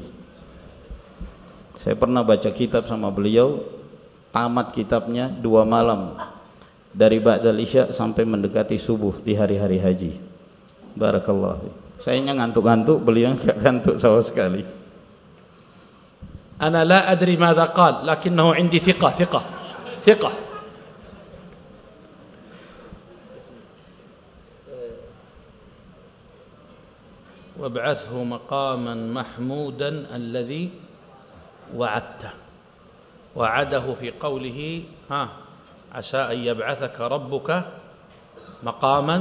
Saya pernah baca kitab sama beliau, tamat kitabnya dua malam dari Ba'dal Isya sampai mendekati subuh di hari-hari haji. Barakallah. Saya ngantuk-ngantuk, beliau enggak ngantuk sama sekali. Ana la adri madza qal, lakinnahu indi thiqah, thiqah. Thiqah. وابعثه مقاما محمودا الذي وعدته وعده في قوله ها عسى أن يبعثك ربك مقاما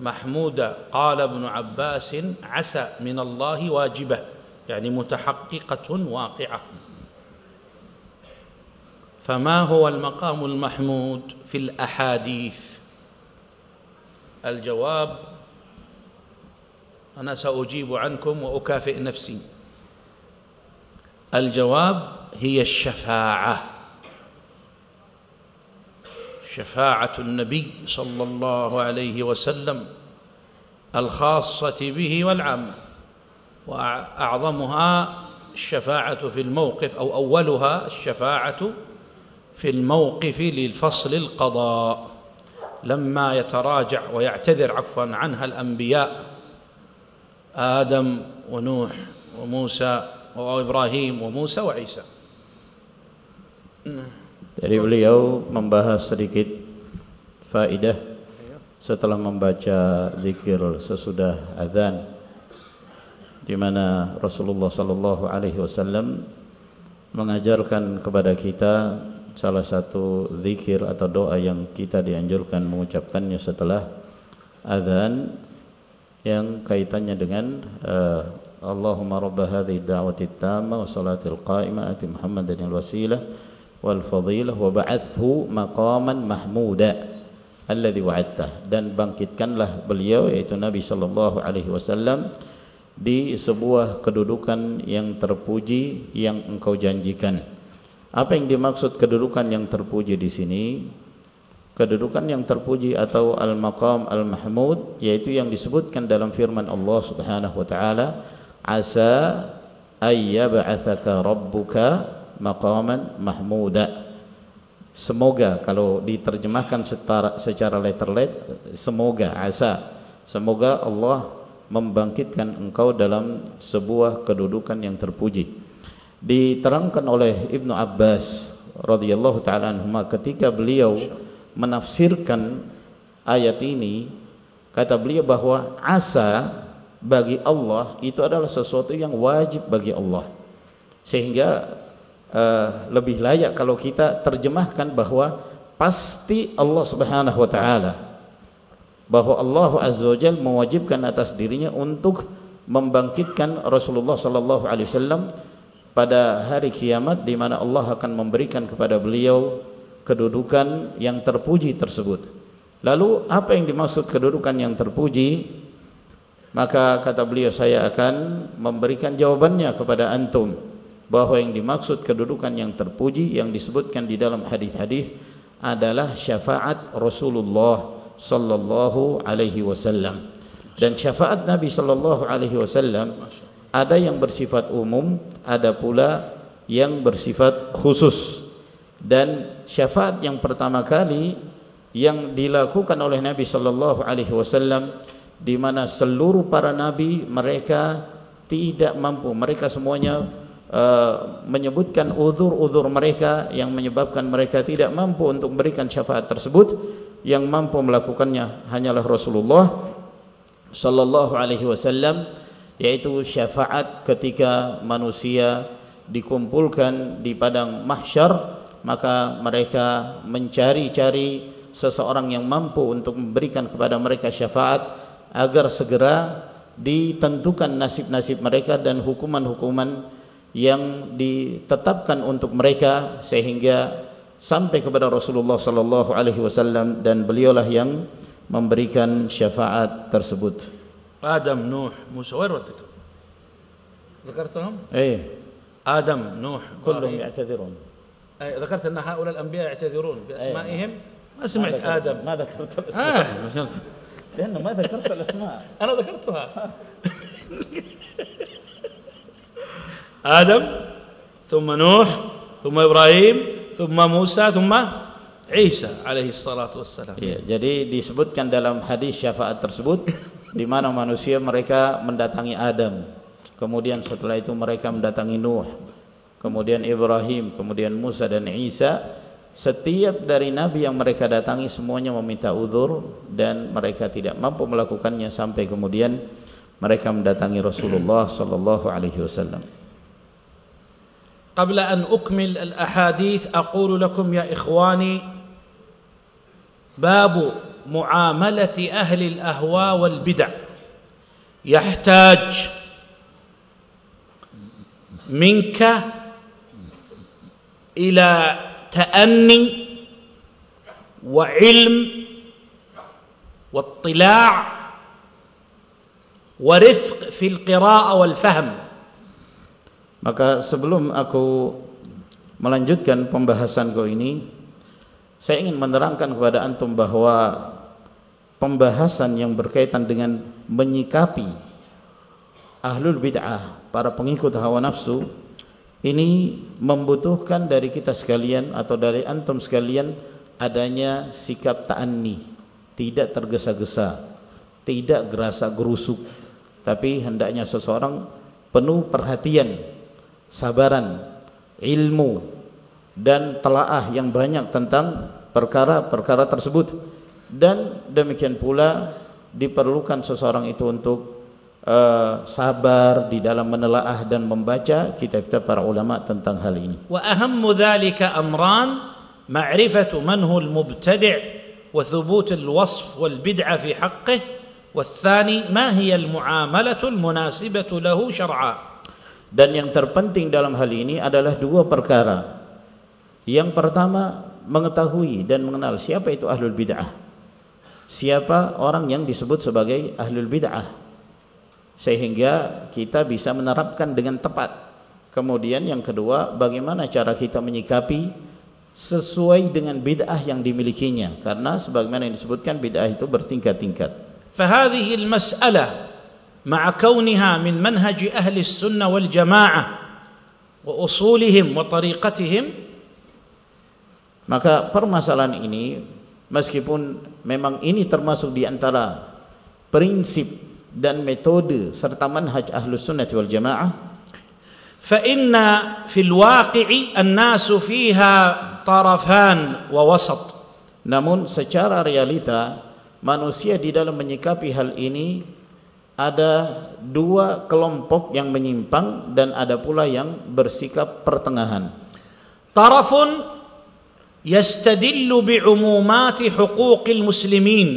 محمودا قال ابن عباس عسى من الله واجبة يعني متحققة واقعة. فما هو المقام المحمود في الأحاديث؟ الجواب أنا سأجيب عنكم وأكافئ نفسي. الجواب هي الشفاعة. شفاعة النبي صلى الله عليه وسلم الخاصة به والعامة وأعظمها الشفاعة في الموقف أو أولها الشفاعة في الموقف للفصل القضاء. لما يتراجع ويعتذر عفوا عنها الأنبياء آدم ونوح وموسى وإبراهيم وموسى وعيسى. Jadi beliau membahas sedikit faidah setelah membaca zikir sesudah azan di mana Rasulullah sallallahu alaihi wasallam mengajarkan kepada kita salah satu zikir atau doa yang kita dianjurkan mengucapkannya setelah azan yang kaitannya dengan uh, Allahumma rabb hadhihi ad-da'wati at-tamma wa salatil qa'imah ati Muhammadan al-wasilah wal fadilah wa ba'athu maqaman mahmuda alladhi wa'adta dan bangkitkanlah beliau yaitu Nabi sallallahu alaihi wasallam di sebuah kedudukan yang terpuji yang engkau janjikan. Apa yang dimaksud kedudukan yang terpuji di sini? Kedudukan yang terpuji atau al-maqam al-mahmud yaitu yang disebutkan dalam firman Allah Subhanahu wa taala asa ayyab'athaka rabbuka maqaman mahmuda. Semoga kalau diterjemahkan secara secara letterlet semoga asa. Semoga Allah membangkitkan engkau dalam sebuah kedudukan yang terpuji. Diterangkan oleh Ibnu Abbas radhiyallahu taala anhu ketika beliau menafsirkan ayat ini kata beliau bahwa asa bagi Allah itu adalah sesuatu yang wajib bagi Allah. Sehingga uh, lebih layak kalau kita terjemahkan bahawa pasti Allah Subhanahu wa taala bahwa Allah Azza wa Jalla mewajibkan atas dirinya untuk membangkitkan Rasulullah sallallahu alaihi wasallam pada hari kiamat di mana Allah akan memberikan kepada beliau kedudukan yang terpuji tersebut. Lalu apa yang dimaksud kedudukan yang terpuji? Maka kata beliau saya akan memberikan jawabannya kepada antum bahwa yang dimaksud kedudukan yang terpuji yang disebutkan di dalam hadis-hadis adalah syafaat Rasulullah sallallahu alaihi wasallam. Dan syafaat Nabi sallallahu alaihi wasallam ada yang bersifat umum, ada pula yang bersifat khusus. Dan syafaat yang pertama kali yang dilakukan oleh Nabi sallallahu alaihi wasallam di mana seluruh para nabi mereka tidak mampu mereka semuanya uh, menyebutkan uzur-uzur mereka yang menyebabkan mereka tidak mampu untuk memberikan syafaat tersebut yang mampu melakukannya hanyalah Rasulullah sallallahu alaihi wasallam yaitu syafaat ketika manusia dikumpulkan di padang mahsyar maka mereka mencari-cari seseorang yang mampu untuk memberikan kepada mereka syafaat agar segera ditentukan nasib-nasib mereka dan hukuman-hukuman yang ditetapkan untuk mereka sehingga sampai kepada Rasulullah sallallahu alaihi wasallam dan beliaulah yang memberikan syafaat tersebut. Adam, Nuh, Musa, wa itu. ذكرتهم؟ ايه آدم نوح كلهم يعتذرون أي ذكرت أن هؤلاء الأنبياء يعتذرون بأسمائهم ما سمعت ما آدم ما ذكرت الأسماء آه. لأنه ما ذكرت الأسماء أنا ذكرتها آدم ثم نوح ثم إبراهيم ثم موسى ثم Isa alaihi salatu wassalam. Ya, jadi disebutkan dalam hadis syafaat tersebut di mana manusia mereka mendatangi Adam. Kemudian setelah itu mereka mendatangi Nuh. Kemudian Ibrahim, kemudian Musa dan Isa setiap dari nabi yang mereka datangi semuanya meminta uzur dan mereka tidak mampu melakukannya sampai kemudian mereka mendatangi Rasulullah sallallahu alaihi wasallam. قبل أن أكمل الأحاديث أقول لكم يا إخواني باب معاملة أهل الأهواء والبدع. يحتاج منك إلى تأني وعلم واطلاع ورفق في القراءة والفهم. Maka sebelum aku melanjutkan pembahasanku ini saya ingin menerangkan kepada antum bahwa pembahasan yang berkaitan dengan menyikapi ahlul bid'ah para pengikut hawa nafsu ini membutuhkan dari kita sekalian atau dari antum sekalian adanya sikap ta'anni. Tidak tergesa-gesa tidak gerasa gerusuk. Tapi hendaknya seseorang penuh perhatian sabaran ilmu dan telaah yang banyak tentang perkara-perkara tersebut dan demikian pula diperlukan seseorang itu untuk uh, sabar di dalam menelaah dan membaca kitab-kitab para ulama tentang hal ini. Wa ahammu dhalika amran ma'rifatu man huwa al-mubtadi' wa thubut al-wasf wal bid'ah fi haqqihi والثاني ما هي المعاملة المناسبة له شرعا dan yang terpenting dalam hal ini adalah dua perkara yang pertama mengetahui dan mengenal siapa itu ahlul bid'ah siapa orang yang disebut sebagai ahlul bid'ah sehingga kita bisa menerapkan dengan tepat. Kemudian yang kedua, bagaimana cara kita menyikapi sesuai dengan bid'ah yang dimilikinya. Karena sebagaimana yang disebutkan bid'ah itu bertingkat-tingkat. فهذه المسألة مع كونها من منهج أهل السنة والجماعة وأصولهم وطريقتهم maka permasalahan ini meskipun memang ini termasuk di antara prinsip dan metode serta manhaj ahlus sunnah wal jamaah فإن في الواقع الناس فيها طرفان ووسط namun secara realita manusia di dalam menyikapi hal ini ada dua kelompok yang menyimpang dan ada pula yang bersikap pertengahan. Tarafun yastadillu bi'umumati huquqil muslimin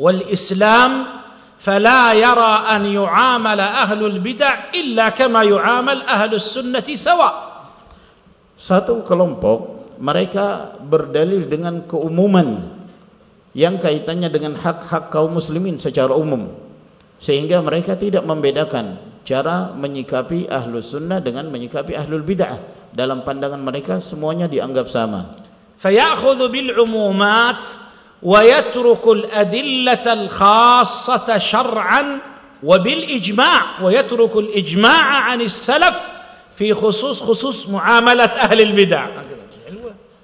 wal islam fala yara an yu'amala ahlul bid'ah illa kama yu'amal ahlus sunnati sawa. satu kelompok mereka berdalil dengan keumuman yang kaitannya dengan hak-hak kaum muslimin secara umum sehingga mereka tidak membedakan cara menyikapi ahlu sunnah dengan menyikapi ahlul bid'ah dalam pandangan mereka semuanya dianggap sama فيأخذ بالعمومات ويترك الأدلة الخاصة شرعا وبالإجماع ويترك الإجماع عن السلف في خصوص خصوص معاملة أهل البدع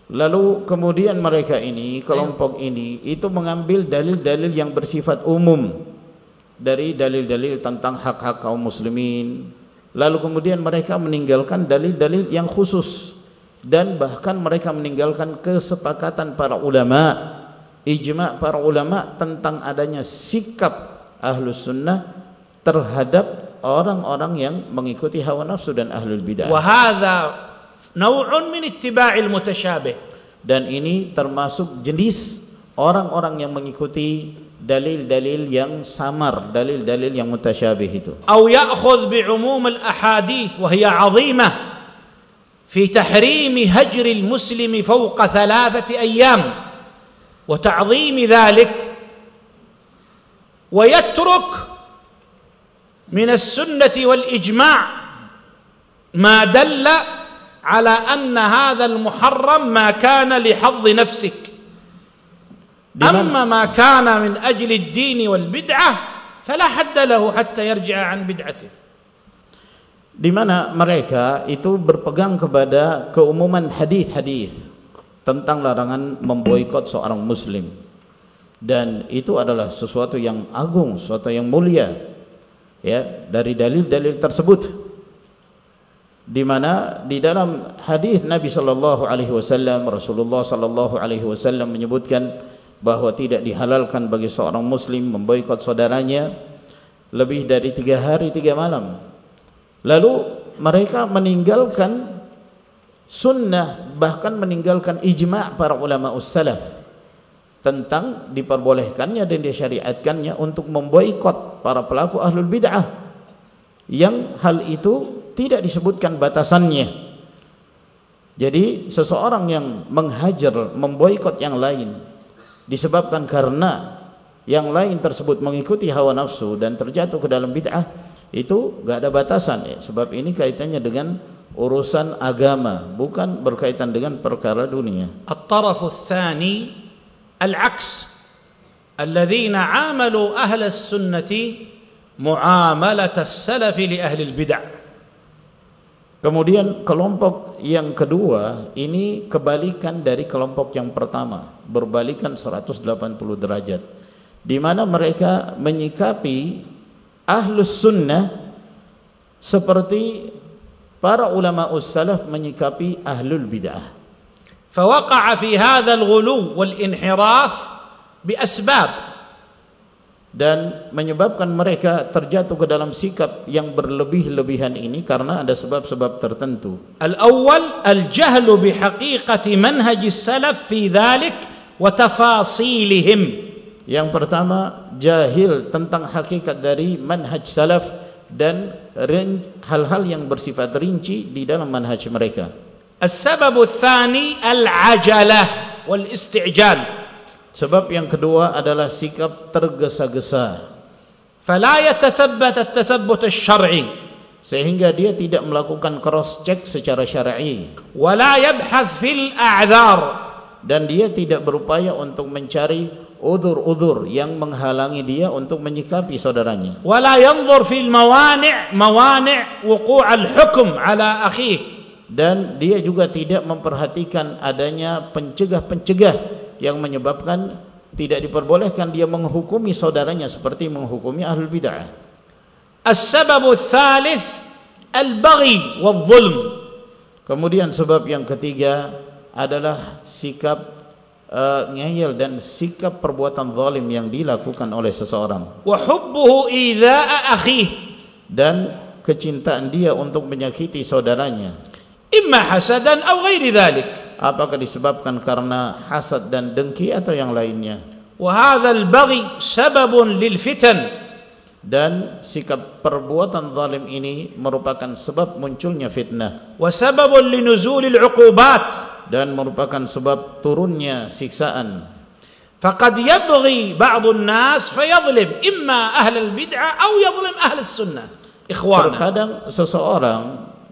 Lalu kemudian mereka ini, kelompok ini, itu mengambil dalil-dalil yang bersifat umum dari dalil-dalil tentang hak-hak kaum muslimin. Lalu kemudian mereka meninggalkan dalil-dalil yang khusus dan bahkan mereka meninggalkan kesepakatan para ulama, ijma para ulama tentang adanya sikap ahlus sunnah terhadap orang-orang yang mengikuti hawa nafsu dan ahlul bidah. Wahada naw'un min ittiba'il mutasyabih dan ini termasuk jenis orang-orang yang mengikuti dalil-dalil yang samar dalil-dalil yang mutasyabih itu atau ya'khudh bi'umum al-ahadith wa hiya 'azimah fi tahrim hajr al-muslim fawqa thalathati ayyam wa ta'zim dhalik wa yatruk min as-sunnah wal ijma' ma dalla على أن هذا المحرم ما كان لحظ نفسك أما ما كان من أجل الدين والبدعة فلا حد له حتى يرجع عن بدعته di mana mereka itu berpegang kepada keumuman hadis-hadis tentang larangan memboikot seorang muslim dan itu adalah sesuatu yang agung, sesuatu yang mulia ya dari dalil-dalil tersebut di mana di dalam hadis Nabi sallallahu alaihi wasallam Rasulullah sallallahu alaihi wasallam menyebutkan bahawa tidak dihalalkan bagi seorang muslim memboikot saudaranya lebih dari tiga hari tiga malam. Lalu mereka meninggalkan sunnah bahkan meninggalkan ijma' para ulama ussalaf tentang diperbolehkannya dan disyariatkannya untuk memboikot para pelaku ahlul bid'ah yang hal itu tidak disebutkan batasannya. Jadi seseorang yang menghajar, memboikot yang lain disebabkan karena yang lain tersebut mengikuti hawa nafsu dan terjatuh ke dalam bid'ah itu enggak ada batasan ya. Sebab ini kaitannya dengan urusan agama, bukan berkaitan dengan perkara dunia. At-tarafu tsani al-'aks alladhina 'amalu ahli as-sunnati mu'amalat as-salaf li ahli al-bid'ah. Kemudian kelompok yang kedua ini kebalikan dari kelompok yang pertama, berbalikan 180 derajat. Di mana mereka menyikapi ahlus sunnah seperti para ulama ussalaf menyikapi ahlul bid'ah. Fawaqa'a fi hadha al-ghulu wal-inhiraf bi asbab dan menyebabkan mereka terjatuh ke dalam sikap yang berlebih-lebihan ini karena ada sebab-sebab tertentu. Al-awwal al-jahlu bi haqiqati manhaj as-salaf fi dhalik wa tafasilihim. Yang pertama, jahil tentang hakikat dari manhaj salaf dan hal-hal yang bersifat rinci di dalam manhaj mereka. As-sabab ats-tsani al-ajalah wal-isti'jal. Sebab yang kedua adalah sikap tergesa-gesa. Fala yatathabbat at-tathabbut asy-syar'i sehingga dia tidak melakukan cross check secara syar'i. Wala yabhath fil a'dzar dan dia tidak berupaya untuk mencari udzur-udzur yang menghalangi dia untuk menyikapi saudaranya. Wala yanzur fil mawani' mawani' wuqu' al-hukm ala akhihi dan dia juga tidak memperhatikan adanya pencegah-pencegah yang menyebabkan tidak diperbolehkan dia menghukumi saudaranya seperti menghukumi ahlul bid'ah. As-sabab ats-tsalits al-baghi wal-zulm. Kemudian sebab yang ketiga adalah sikap uh, ngeyel dan sikap perbuatan zalim yang dilakukan oleh seseorang. Wa hubbuhu idza'a akhihi dan kecintaan dia untuk menyakiti saudaranya. Imma hasadan atau ghairi dzalik apakah disebabkan karena hasad dan dengki atau yang lainnya? Wa hadzal baghi sababun lil fitan. Dan sikap perbuatan zalim ini merupakan sebab munculnya fitnah. Wa sababun linuzulil 'uqubat. Dan merupakan sebab turunnya siksaan. Faqad yabghi ba'd an-nas fayadhlim imma ahli al-bid'ah aw yadhlim ahli as-sunnah ikhwana. Terkadang seseorang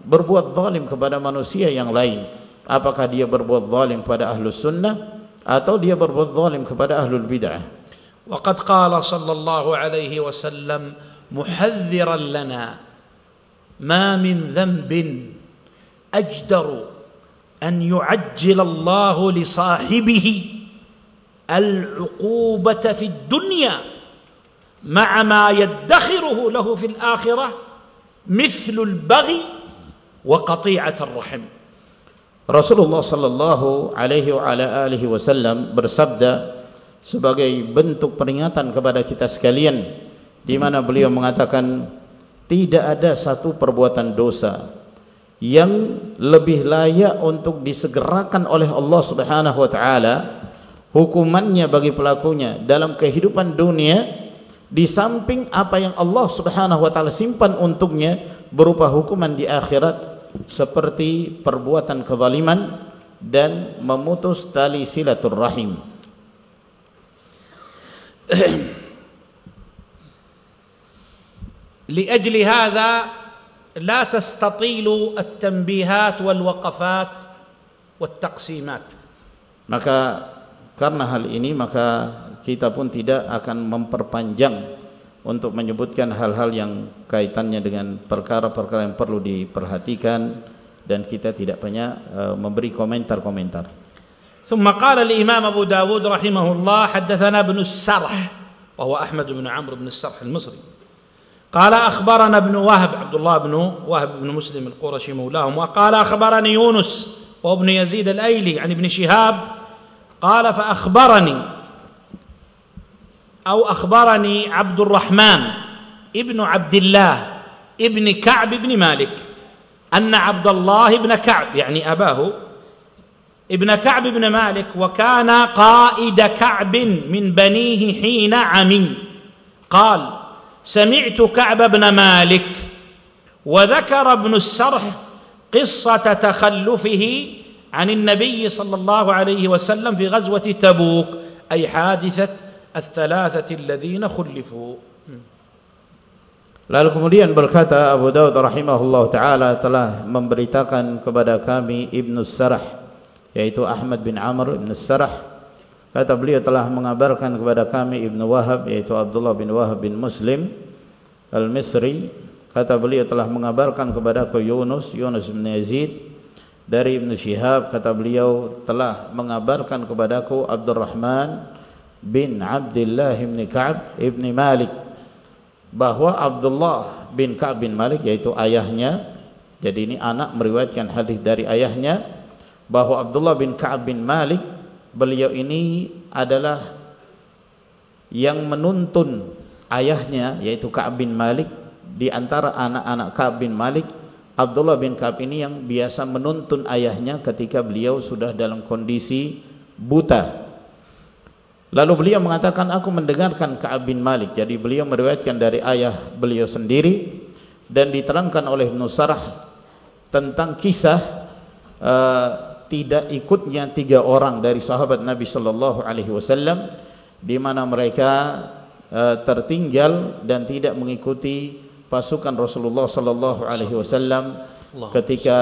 berbuat zalim kepada manusia yang lain apakah dia berbuat zalim kepada ahli sunnah atau dia berbuat zalim kepada ahli bid'ah? قال صلى الله عليه وسلم محذرا لنا ما من ذنب أجدر أن يعجل الله لصاحبه العقوبة في الدنيا مع ما يدخره له في الآخرة مثل البغي وقطيعة الرحم Rasulullah sallallahu alaihi wa alihi wasallam bersabda sebagai bentuk peringatan kepada kita sekalian di mana beliau mengatakan tidak ada satu perbuatan dosa yang lebih layak untuk disegerakan oleh Allah Subhanahu wa taala hukumannya bagi pelakunya dalam kehidupan dunia di samping apa yang Allah Subhanahu wa taala simpan untuknya berupa hukuman di akhirat seperti perbuatan kezaliman dan memutus tali silaturrahim لأجل هذا لا تستطيل التنبيهات والوقفات والتقسيمات maka karena hal ini maka kita pun tidak akan memperpanjang untuk menyebutkan hal-hal yang kaitannya dengan perkara-perkara yang perlu diperhatikan dan kita tidak banyak uh, memberi komentar-komentar. ثم قال الإمام أبو داود رحمه الله حدثنا ابن السرح وهو أحمد بن عمرو بن السرح المصري قال أخبرنا ابن وهب عبد الله بن وهب بن مسلم القرشي مولاهم وقال أخبرني يونس وابن يزيد الأيلي عن ابن شهاب قال فأخبرني أو أخبرني عبد الرحمن ابن عبد الله ابن كعب بن مالك أن عبد الله بن كعب يعني أباه ابن كعب بن مالك وكان قائد كعب من بنيه حين عمي. قال سمعت كعب بن مالك وذكر ابن السرح قصة تخلفه عن النبي صلى الله عليه وسلم في غزوة تبوك أي حادثة الثلاثة الذين خلفوا Lalu kemudian berkata Abu Dawud rahimahullah ta'ala telah memberitakan kepada kami Ibn Sarah yaitu Ahmad bin Amr bin Sarah kata beliau telah mengabarkan kepada kami Ibn Wahab yaitu Abdullah bin Wahab bin Muslim Al-Misri kata beliau telah mengabarkan kepada aku Yunus Yunus bin Yazid dari Ibn Shihab kata beliau telah mengabarkan kepada aku Abdurrahman bin Abdullah bin Ka'ab bin Malik. Bahawa Abdullah bin Ka'ab bin Malik yaitu ayahnya jadi ini anak meriwayatkan hadis dari ayahnya bahawa Abdullah bin Ka'ab bin Malik beliau ini adalah yang menuntun ayahnya yaitu Ka'ab bin Malik di antara anak-anak Ka'ab bin Malik Abdullah bin Ka'ab ini yang biasa menuntun ayahnya ketika beliau sudah dalam kondisi buta lalu beliau mengatakan aku mendengarkan Ka'ab bin Malik. Jadi beliau meriwayatkan dari ayah beliau sendiri dan diterangkan oleh Nusarah tentang kisah uh, tidak ikutnya tiga orang dari sahabat Nabi sallallahu alaihi wasallam di mana mereka uh, tertinggal dan tidak mengikuti pasukan Rasulullah sallallahu alaihi wasallam ketika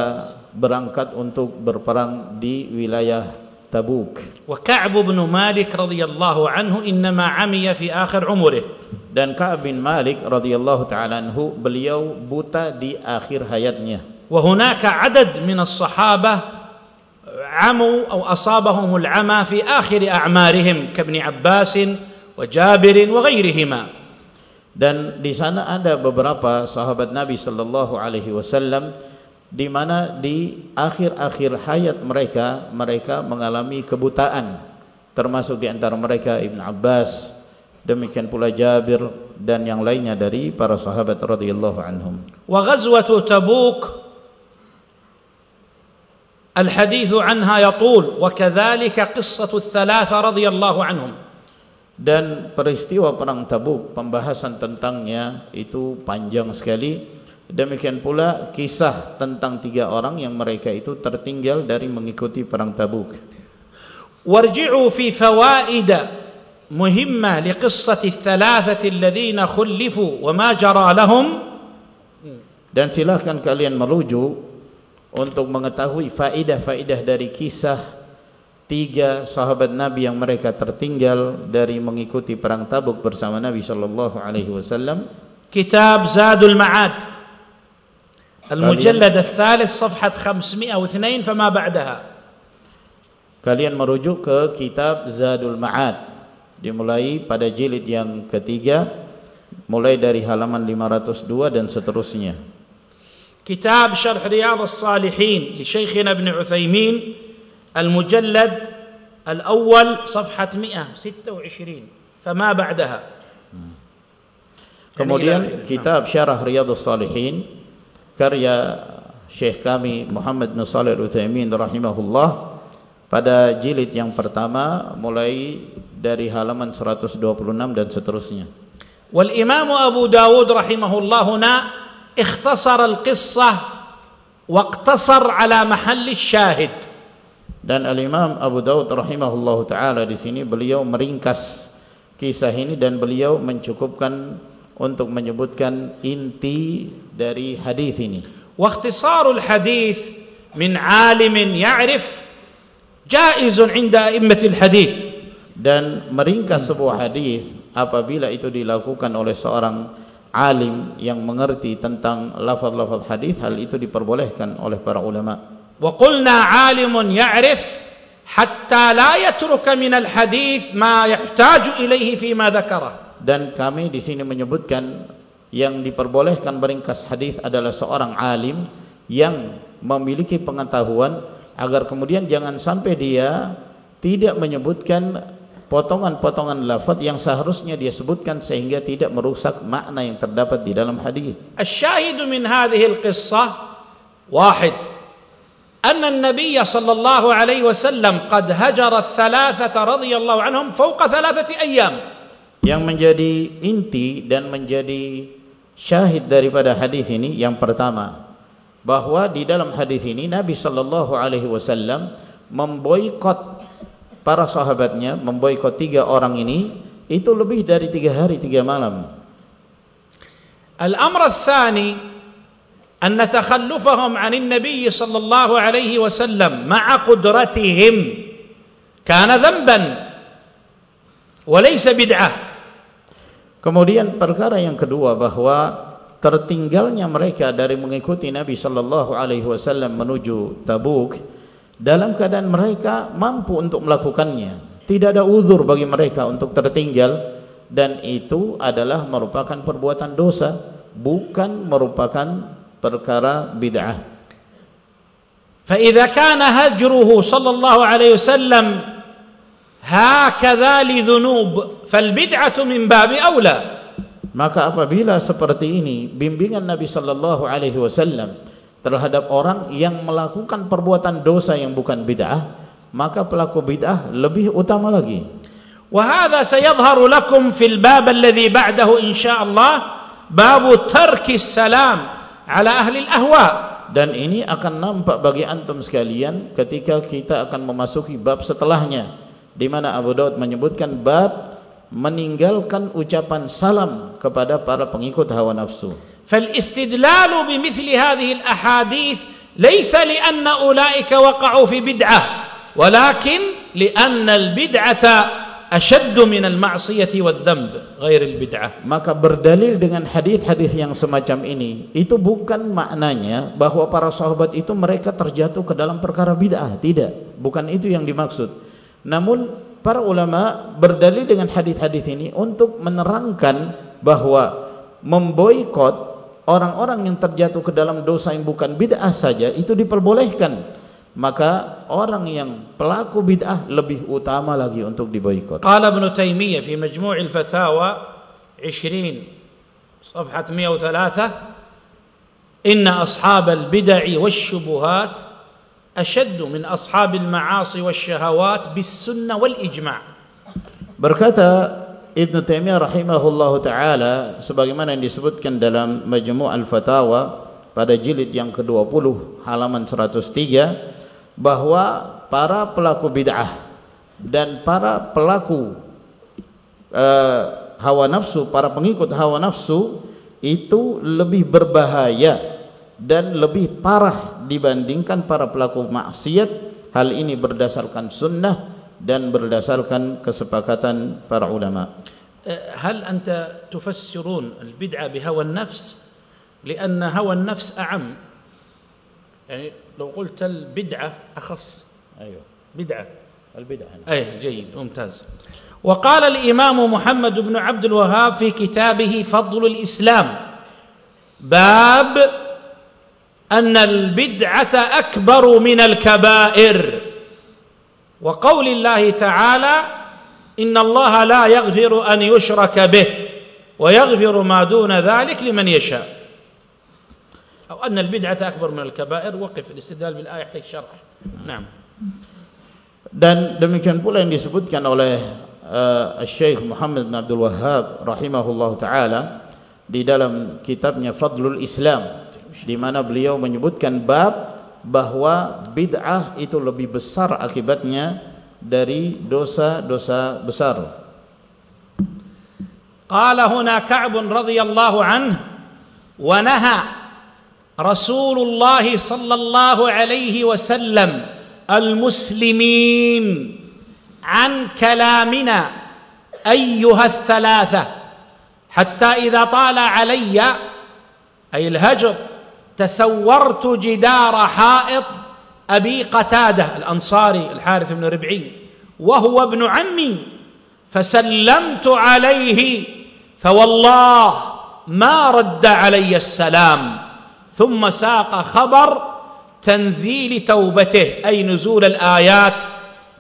berangkat untuk berperang di wilayah Tabuk. Wa Ka'b bin Malik radhiyallahu anhu inma 'amiya fi akhir umrih. Dan Ka'b bin Malik radhiyallahu ta'ala anhu beliau buta di akhir hayatnya. Wa hunaka 'adad min as-sahabah عموا أو أصابهم العمى في آخر أعمارهم كابن عباس وجابر وغيرهما dan di sana ada beberapa sahabat Nabi sallallahu alaihi wasallam di mana di akhir-akhir hayat mereka mereka mengalami kebutaan termasuk di antara mereka Ibn Abbas demikian pula Jabir dan yang lainnya dari para sahabat radhiyallahu anhum wa ghazwatu tabuk الحديث عنها يطول وكذلك قصة الثلاثة رضي الله عنهم dan peristiwa perang Tabuk pembahasan tentangnya itu panjang sekali demikian pula kisah tentang tiga orang yang mereka itu tertinggal dari mengikuti perang Tabuk. Warji'u fi fawaid muhimmah liqissati thalathati alladhina khulifu wa ma jara lahum. Dan silakan kalian merujuk untuk mengetahui faidah-faidah dari kisah tiga sahabat Nabi yang mereka tertinggal dari mengikuti perang Tabuk bersama Nabi sallallahu alaihi wasallam. Kitab Zadul Ma'ad المجلد الثالث صفحة 502 فما بعدها kalian merujuk ke kitab Zadul Ma'ad dimulai pada jilid yang ketiga mulai dari halaman 502 dan seterusnya kitab Syarh Riyadhus Salihin li Syekhina Ibn Utsaimin المجلد الأول صفحة 126 فما بعدها kemudian kitab Syarah Riyadhus Salihin karya Syekh kami Muhammad bin Shalih Al-Utsaimin rahimahullah pada jilid yang pertama mulai dari halaman 126 dan seterusnya. Wal Imam Abu Dawud rahimahullah huna ikhtasara al-qissah wa iqtasar ala mahall syahid. Dan Al-Imam Abu Dawud rahimahullahu taala di sini beliau meringkas kisah ini dan beliau mencukupkan untuk menyebutkan inti dari hadis ini. Waktisarul hadis min alimin ya'rif jaizun 'inda immatil hadis dan meringkas sebuah hadis apabila itu dilakukan oleh seorang alim yang mengerti tentang lafaz-lafaz hadis hal itu diperbolehkan oleh para ulama. Wa qulna 'alimun ya'rif hatta la yatruka min hadith ma yahtaju ilaihi fi ma dzakara dan kami di sini menyebutkan yang diperbolehkan meringkas hadis adalah seorang alim yang memiliki pengetahuan agar kemudian jangan sampai dia tidak menyebutkan potongan-potongan lafaz yang seharusnya dia sebutkan sehingga tidak merusak makna yang terdapat di dalam hadis. Asy-syahidu min hadhihi al-qissah wahid أن النبي صلى الله عليه وسلم قد هجر الثلاثة رضي الله عنهم فوق ثلاثة أيام yang menjadi inti dan menjadi syahid daripada hadis ini yang pertama bahwa di dalam hadis ini Nabi sallallahu alaihi wasallam memboikot para sahabatnya memboikot tiga orang ini itu lebih dari tiga hari tiga malam al-amr ats-tsani أن تخلفهم عن النبي صلى الله عليه وسلم مع قدرتهم كان ذنبا وليس بدعة Kemudian perkara yang kedua bahwa tertinggalnya mereka dari mengikuti Nabi sallallahu alaihi wasallam menuju Tabuk dalam keadaan mereka mampu untuk melakukannya. Tidak ada uzur bagi mereka untuk tertinggal dan itu adalah merupakan perbuatan dosa, bukan merupakan perkara bid'ah. فإذا كان هجره صلى الله عليه وسلم هكذا لذنوب فالبدعة من باب أولى maka apabila seperti ini bimbingan Nabi sallallahu alaihi wasallam terhadap orang yang melakukan perbuatan dosa yang bukan bid'ah maka pelaku bid'ah lebih utama lagi وهذا سيظهر لكم في الباب الذي بعده إن شاء الله باب ترك السلام ala ahli ahwa dan ini akan nampak bagi antum sekalian ketika kita akan memasuki bab setelahnya di mana Abu Daud menyebutkan bab meninggalkan ucapan salam kepada para pengikut hawa nafsu. Fal istidlal bimithli hadhihi al ahadith laysa li anna ulaika waqa'u fi bid'ah walakin li anna al bid'ata ashaddu min al-ma'siyati wad-dhanb ghair al-bid'ah maka berdalil dengan hadis-hadis yang semacam ini itu bukan maknanya bahwa para sahabat itu mereka terjatuh ke dalam perkara bid'ah. Tidak bukan itu yang dimaksud. Namun para ulama berdalil dengan hadis-hadis ini untuk menerangkan bahwa memboikot orang-orang yang terjatuh ke dalam dosa yang bukan bid'ah saja itu diperbolehkan maka orang yang pelaku bid'ah lebih utama lagi untuk diboikot. Qala Ibn Taimiyah fi Majmu' al-Fatawa 20 صفحة 103 إن أصحاب البدع والشبهات أشد من أصحاب المعاصي والشهوات بالسنة والإجماع berkata Ibn Taimiyah rahimahullah taala sebagaimana yang disebutkan dalam Majmu' al-Fatawa pada jilid yang ke-20 halaman 103 bahwa para pelaku bid'ah dan para pelaku uh, hawa nafsu, para pengikut hawa nafsu itu lebih berbahaya dan lebih parah dibandingkan para pelaku maksiat hal ini berdasarkan sunnah dan berdasarkan kesepakatan para ulama هل أنت تفسرون البدعة بهوى النفس لأن هوى النفس أعم يعني لو قلت البدعة أخص. أيوه. بدعة. البدعة أي جيد ممتاز. وقال الإمام محمد بن عبد الوهاب في كتابه فضل الإسلام باب أن البدعة أكبر من الكبائر. وقول الله تعالى إن الله لا يغفر أن يشرك به ويغفر ما دون ذلك لمن يشاء. أو أن البدعة أكبر من الكبائر وقف الاستدلال بالآية يحتاج شرح نعم dan demikian pula yang disebutkan oleh uh, Syekh Muhammad bin Abdul Wahhab rahimahullah taala di dalam kitabnya Fadlul Islam di mana beliau menyebutkan bab bahwa bid'ah itu lebih besar akibatnya dari dosa-dosa besar. Qala huna Ka'b radhiyallahu anhu wa naha رسول الله صلى الله عليه وسلم المسلمين عن كلامنا أيها الثلاثة حتى إذا طال علي أي الهجر تسورت جدار حائط أبي قتادة الأنصاري الحارث بن ربعي وهو ابن عمي فسلمت عليه فوالله ما رد علي السلام. ثم ساق خبر تنزيل توبته أي نزول الآيات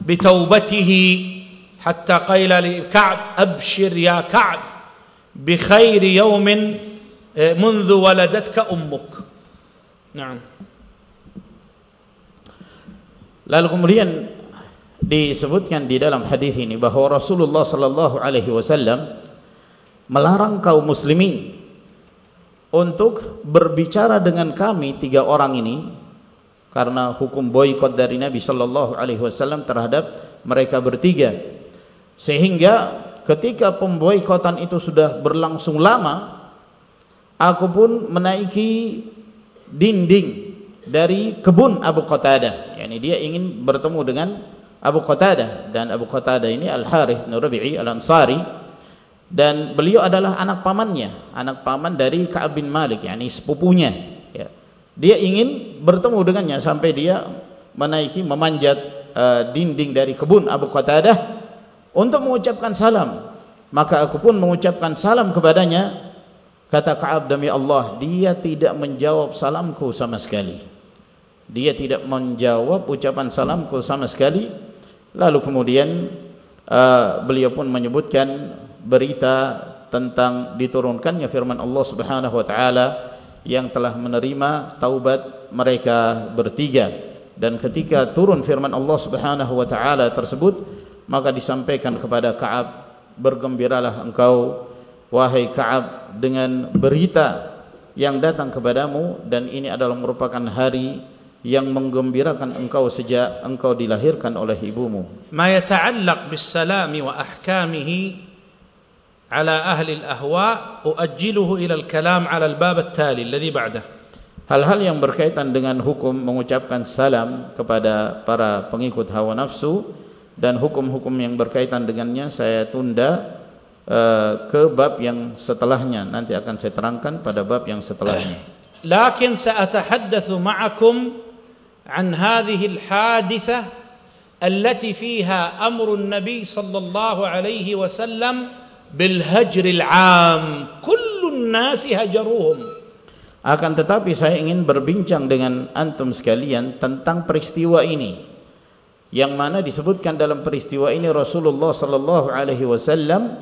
بتوبته حتى قيل لكعب أبشر يا كعب بخير يوم منذ ولدتك أمك نعم Lalu kemudian disebutkan di dalam hadis ini bahawa Rasulullah sallallahu alaihi wasallam melarang kaum muslimin untuk berbicara dengan kami tiga orang ini karena hukum boikot dari Nabi sallallahu alaihi wasallam terhadap mereka bertiga. Sehingga ketika pemboikotan itu sudah berlangsung lama aku pun menaiki dinding dari kebun Abu Qatadah. Yakni dia ingin bertemu dengan Abu Qatadah. Dan Abu Qatadah ini Al Harith bin Rabi'i Al Ansari dan beliau adalah anak pamannya anak paman dari Ka'ab bin Malik yakni sepupunya ya. dia ingin bertemu dengannya sampai dia menaiki memanjat uh, dinding dari kebun Abu Qatadah untuk mengucapkan salam. Maka aku pun mengucapkan salam kepadanya. Kata Ka'ab demi Allah dia tidak menjawab salamku sama sekali. Dia tidak menjawab ucapan salamku sama sekali. Lalu kemudian uh, beliau pun menyebutkan berita tentang diturunkannya firman Allah Subhanahu wa taala yang telah menerima taubat mereka bertiga. Dan ketika turun firman Allah Subhanahu wa taala tersebut maka disampaikan kepada Ka'ab bergembiralah engkau wahai Ka'ab dengan berita yang datang kepadamu dan ini adalah merupakan hari yang menggembirakan engkau sejak engkau dilahirkan oleh ibumu. Ma yata'allaq bis salami wa ahkamihi على أهل الأهواء أؤجله إلى الكلام على الباب التالي الذي بعده hal-hal yang berkaitan dengan hukum mengucapkan salam kepada para pengikut hawa nafsu dan hukum-hukum yang berkaitan dengannya saya tunda uh, ke bab yang setelahnya nanti akan saya terangkan pada bab yang setelahnya لكن سأتحدث معكم عن هذه الحادثة التي فيها أمر النبي صلى الله عليه bil hajril am kullun الناس hajaruhum. Akan tetapi saya ingin berbincang dengan antum sekalian tentang peristiwa ini. Yang mana disebutkan dalam peristiwa ini Rasulullah sallallahu alaihi wasallam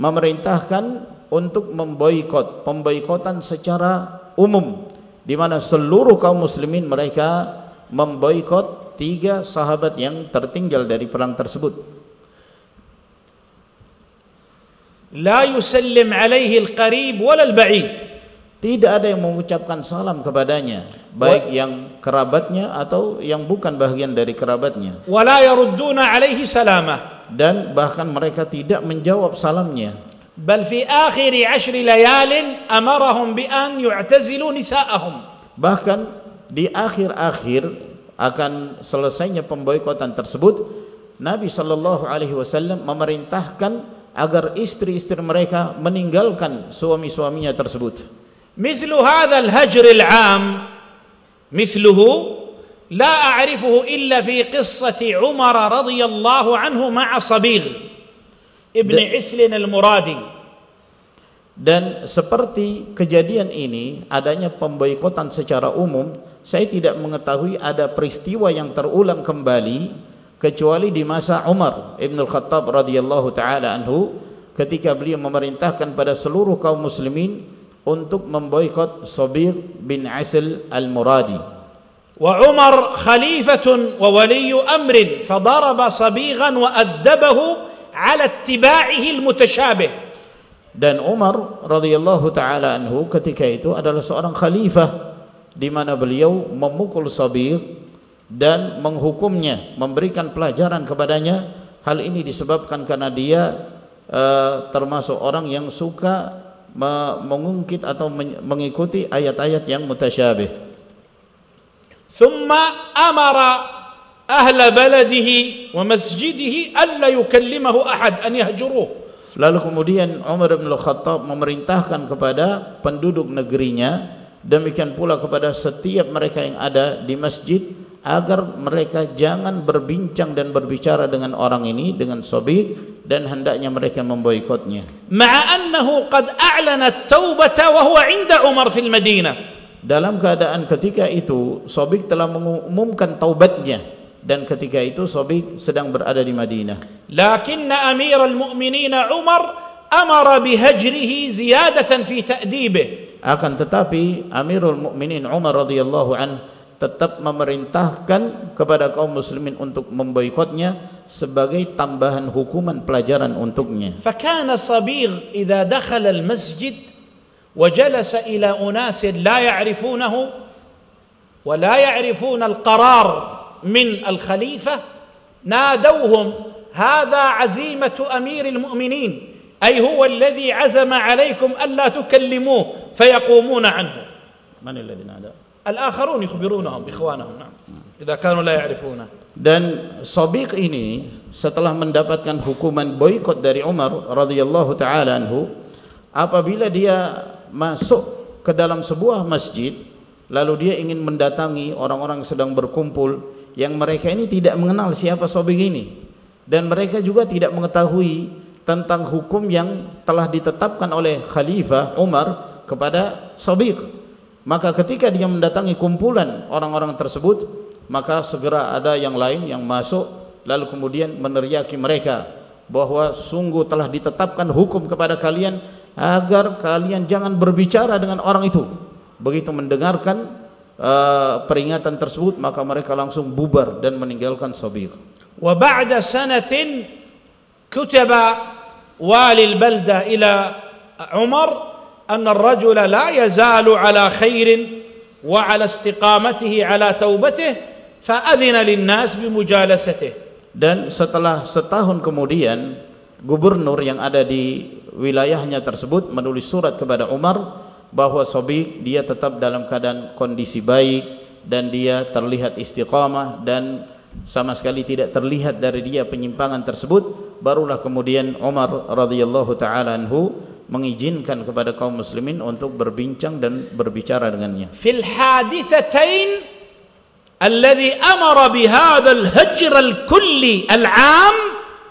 memerintahkan untuk memboikot pemboikotan secara umum. Di mana seluruh kaum muslimin mereka memboikot tiga sahabat yang tertinggal dari perang tersebut. La yusallim alaihi al-qarib wal al-ba'id. Tidak ada yang mengucapkan salam kepadanya, baik Wa yang kerabatnya atau yang bukan bagian dari kerabatnya. Wala yarudduna alaihi salama. Dan bahkan mereka tidak menjawab salamnya. Bal fi akhir 'ashr layalin amarahum bi an yu'tazilu nisa'ahum. Bahkan di akhir-akhir akan selesainya pemboikotan tersebut, Nabi sallallahu alaihi wasallam memerintahkan agar istri-istri mereka meninggalkan suami-suaminya tersebut. Mislu hadzal hajr al-'am misluhu la a'rifuhu illa fi qissati Umar radhiyallahu anhu ma'a Sabigh ibn Islin al-Muradi. Dan seperti kejadian ini adanya pemboikotan secara umum, saya tidak mengetahui ada peristiwa yang terulang kembali kecuali di masa Umar Ibn Al-Khattab radhiyallahu taala anhu ketika beliau memerintahkan pada seluruh kaum muslimin untuk memboikot Sabir bin Asil al-Muradi. وعمر خليفة وولي أمر فضرب صبيغا وأدبه على اتباعه المتشابه dan Umar radhiyallahu taala anhu ketika itu adalah seorang khalifah di mana beliau memukul Sabir dan menghukumnya memberikan pelajaran kepadanya hal ini disebabkan karena dia uh, termasuk orang yang suka mengungkit atau mengikuti ayat-ayat yang mutasyabih. Thumma amara ahla baladihi wa masjidihi alla yukallimahu ahad an yahjuruh. Lalu kemudian Umar bin Al-Khattab memerintahkan kepada penduduk negerinya demikian pula kepada setiap mereka yang ada di masjid agar mereka jangan berbincang dan berbicara dengan orang ini dengan Sabiq dan hendaknya mereka memboikotnya. Ma'annahu qad a'lana at-taubah wa huwa 'inda Umar fil Madinah. Dalam keadaan ketika itu Sobik telah mengumumkan taubatnya dan ketika itu Sobik sedang berada di Madinah. Lakinna Amir al-Mu'minin Umar amara bihajrihi ziyadatan fi ta'dibih. Akan tetapi Amirul Mukminin Umar radhiyallahu anhu tetap memerintahkan kepada kaum muslimin untuk memboikotnya sebagai tambahan hukuman pelajaran untuknya. فكان صبيغ إذا دخل المسجد وجلس إلى أناس لا يعرفونه ولا يعرفون القرار من الخليفة نادوهم هذا عزيمة أمير المؤمنين أي هو الذي عزم عليكم ألا تكلموه فيقومون عنه من الذي نادى Al-akharun yukhbirunahum ikhwanahum. نعم إذا kanu la ya'rifuna. dan Sabiq ini setelah mendapatkan hukuman boikot dari Umar radhiyallahu taala anhu apabila dia masuk ke dalam sebuah masjid lalu dia ingin mendatangi orang-orang sedang berkumpul yang mereka ini tidak mengenal siapa Sabiq ini dan mereka juga tidak mengetahui tentang hukum yang telah ditetapkan oleh khalifah Umar kepada Sabiq Maka ketika dia mendatangi kumpulan orang-orang tersebut, maka segera ada yang lain yang masuk lalu kemudian meneriaki mereka bahwa sungguh telah ditetapkan hukum kepada kalian agar kalian jangan berbicara dengan orang itu. Begitu mendengarkan uh, peringatan tersebut, maka mereka langsung bubar dan meninggalkan Sabir. Wa ba'da sanatin kutaba wali al-balda ila Umar أن الرجل لا يزال على خير وعلى استقامته على توبته فأذن للناس بمجالسته dan setelah setahun kemudian gubernur yang ada di wilayahnya tersebut menulis surat kepada Umar bahwa Sobiq dia tetap dalam keadaan kondisi baik dan dia terlihat istiqamah dan sama sekali tidak terlihat dari dia penyimpangan tersebut barulah kemudian Umar radhiyallahu taala anhu mengizinkan kepada kaum muslimin untuk berbincang dan berbicara dengannya. Fil hadithatain alladhi amara bihadha al-hajr al-kulli al-'am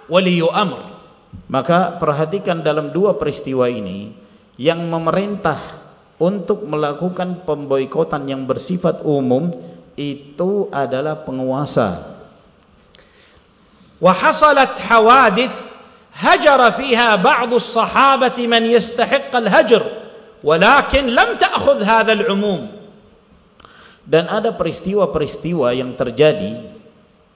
wali amr. Maka perhatikan dalam dua peristiwa ini yang memerintah untuk melakukan pemboikotan yang bersifat umum itu adalah penguasa. Wa hasalat hawadith هجر فيها بعض الصحابة من يستحق الهجر ولكن لم تأخذ هذا العموم dan ada peristiwa-peristiwa yang terjadi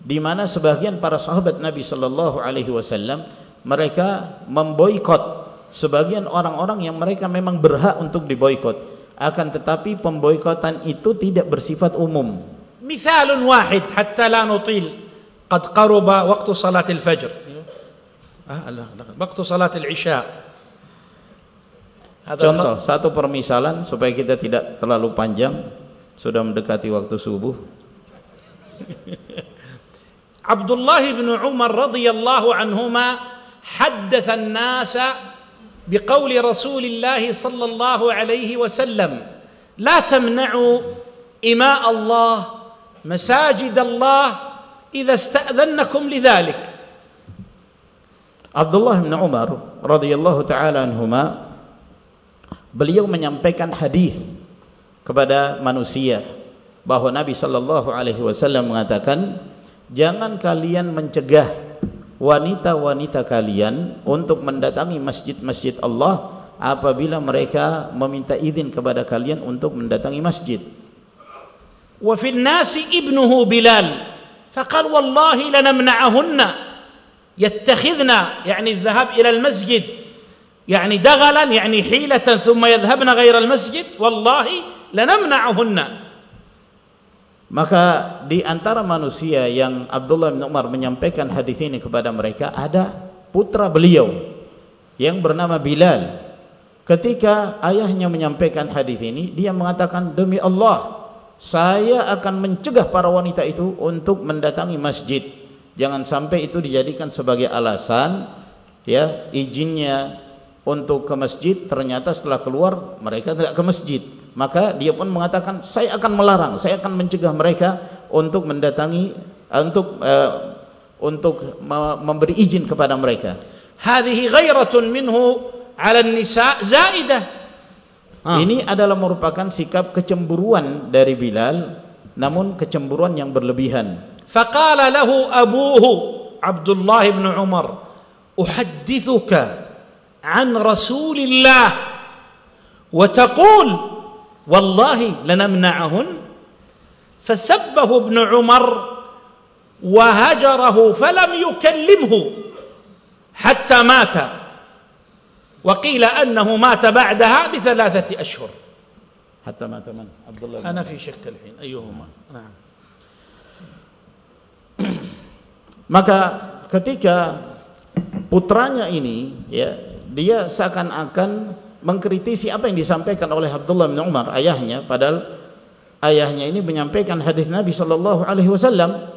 di mana sebagian para sahabat Nabi sallallahu alaihi wasallam mereka memboikot sebagian orang-orang yang mereka memang berhak untuk diboikot akan tetapi pemboikotan itu tidak bersifat umum مثال واحد حتى لا نطيل قد قرب وقت صلاة الفجر لا وقت صلاة العشاء contoh satu permisalan supaya kita tidak terlalu panjang sudah mendekati waktu subuh. عبد الله بن عمر رضي الله عنهما حدث الناس بقول رسول الله صلى الله عليه وسلم لا تمنعوا إماء الله مساجد الله إذا استأذنكم لذلك Abdullah bin Umar radhiyallahu taala anhuma beliau menyampaikan hadis kepada manusia bahwa Nabi sallallahu alaihi wasallam mengatakan jangan kalian mencegah wanita-wanita kalian untuk mendatangi masjid-masjid Allah apabila mereka meminta izin kepada kalian untuk mendatangi masjid. Wa fil nasi ibnuhu Bilal faqal wallahi lanamna'ahunna يتخذنا يعني الذهاب إلى المسجد يعني دغلا يعني حيلة ثم يذهبن غير المسجد والله لنمنعهن maka di antara manusia yang Abdullah bin Umar menyampaikan hadis ini kepada mereka ada putra beliau yang bernama Bilal ketika ayahnya menyampaikan hadis ini dia mengatakan demi Allah saya akan mencegah para wanita itu untuk mendatangi masjid jangan sampai itu dijadikan sebagai alasan ya izinnya untuk ke masjid ternyata setelah keluar mereka tidak ke masjid. Maka dia pun mengatakan saya akan melarang saya akan mencegah mereka untuk mendatangi untuk uh, untuk memberi izin kepada mereka. Hadhihi ghairatun minhu 'ala an-nisa zaidah. Ha. ini adalah merupakan sikap kecemburuan dari Bilal namun kecemburuan yang berlebihan فقال له أبوه عبد الله بن عمر أحدثك عن رسول الله وتقول والله لنمنعهن. فسبه ابن عمر وهجره فلم يكلمه حتى مات وقيل أنه مات بعدها بثلاثة أشهر. حتى مات من؟ عبد الله أنا في شك الحين أيهما؟ نعم. Maka ketika putranya ini ya dia seakan-akan mengkritisi apa yang disampaikan oleh Abdullah bin Umar ayahnya. Padahal ayahnya ini menyampaikan hadis Nabi sallallahu alaihi wasallam.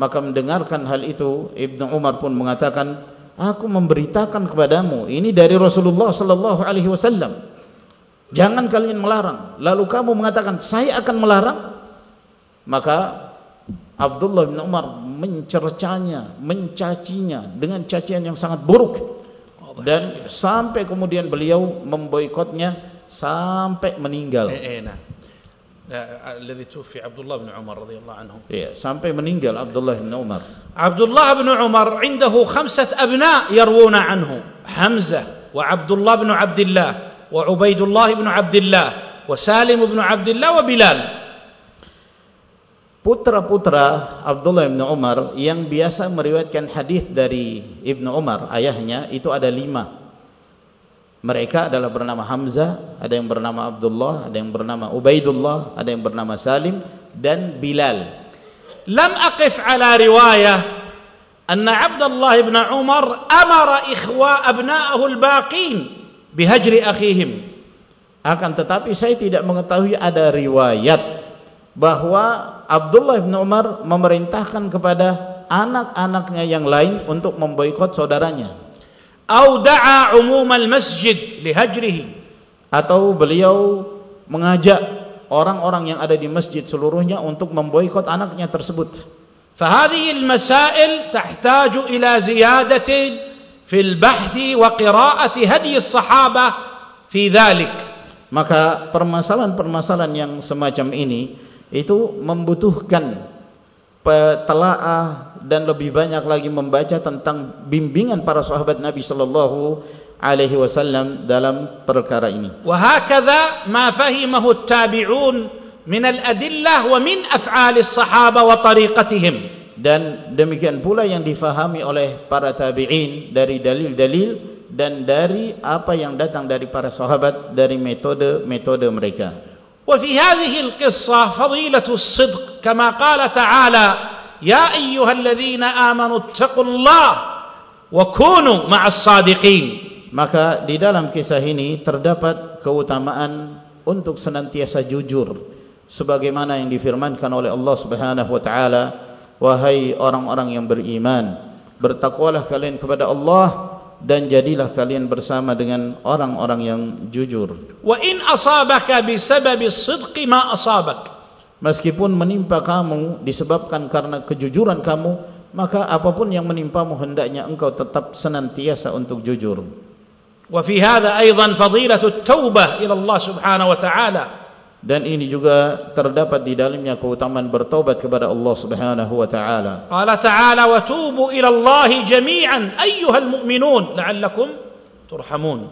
Maka mendengarkan hal itu Ibnu Umar pun mengatakan aku memberitakan kepadamu ini dari Rasulullah sallallahu alaihi wasallam. Jangan kalian melarang. Lalu kamu mengatakan saya akan melarang. Maka Abdullah bin Umar mencercanya, mencacinya dengan cacian yang sangat buruk. Dan sampai kemudian beliau memboikotnya sampai meninggal. Eh, eh, nah. الذي توفي عبد الله بن عمر رضي الله عنه. Iya, sampai meninggal Abdullah bin Umar. عبد الله بن عمر عنده خمسة أبناء يروون عنه حمزة وعبد الله بن عبد الله وعبيد الله بن عبد الله وسالم بن عبد الله وبلال putra-putra Abdullah bin Umar yang biasa meriwayatkan hadis dari Ibnu Umar ayahnya itu ada lima. Mereka adalah bernama Hamzah ada yang bernama Abdullah ada yang bernama Ubaidullah ada yang bernama Salim dan Bilal. Lam aqif ala riwayah anna Abdullah bin Umar amara ikhwa abna'ahu al-baqin bihajri akhihim. Akan tetapi saya tidak mengetahui ada riwayat bahwa Abdullah bin Umar memerintahkan kepada anak-anaknya yang lain untuk memboikot saudaranya. Atau da'a umum al-masjid lihajrihi. Atau beliau mengajak orang-orang yang ada di masjid seluruhnya untuk memboikot anaknya tersebut. فهذه المسائل تحتاج إلى زيادة في البحث وقراءة هدي الصحابة في ذلك. Maka permasalahan-permasalahan yang semacam ini itu membutuhkan petelaah dan lebih banyak lagi membaca tentang bimbingan para sahabat Nabi sallallahu alaihi wasallam dalam perkara ini. Wa hakadha ma fahimahu at-tabi'un min al-adillah wa min af'al as-sahaba wa tariqatihim. Dan demikian pula yang difahami oleh para tabi'in dari dalil-dalil dan dari apa yang datang dari para sahabat dari metode-metode mereka. وفي هذه القصة فضيلة الصدق كما قال تعالى يا أيها الذين آمنوا اتقوا الله وكونوا مع الصادقين Maka di dalam kisah ini terdapat keutamaan untuk senantiasa jujur sebagaimana yang difirmankan oleh Allah Subhanahu wa taala wahai orang-orang yang beriman bertakwalah kalian kepada Allah dan jadilah kalian bersama dengan orang-orang yang jujur. Wa in asabaka bisabab as-sidq ma asabak. Meskipun menimpa kamu disebabkan karena kejujuran kamu, maka apapun yang menimpamu hendaknya engkau tetap senantiasa untuk jujur. Wa fi hadha aidan fadilatu at-taubah ila Allah Subhanahu wa ta'ala. Dan ini juga terdapat di dalamnya keutamaan bertaubat kepada Allah Subhanahu wa taala. Qala ta'ala wa tubu ila Allah jami'an ayyuhal mu'minun la'allakum turhamun.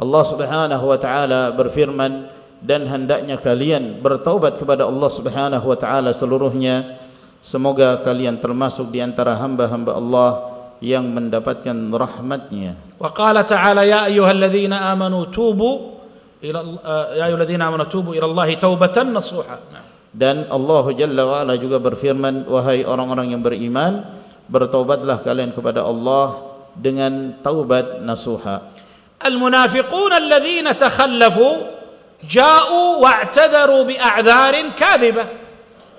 Allah Subhanahu wa taala berfirman dan hendaknya kalian bertaubat kepada Allah Subhanahu wa taala seluruhnya semoga kalian termasuk di antara hamba-hamba Allah yang mendapatkan rahmatnya. Wa qala ta'ala ya ayyuhalladzina amanu tubu ila ya ayyuhalladzina amanu tubu ila Allah taubatan nasuha. Dan Allah Jalla wa Ala juga berfirman wahai orang-orang yang beriman bertaubatlah kalian kepada Allah dengan taubat nasuha. Al-munafiqun alladhina takhallafu ja'u wa'tadaru bi'a'dharin kadhibah.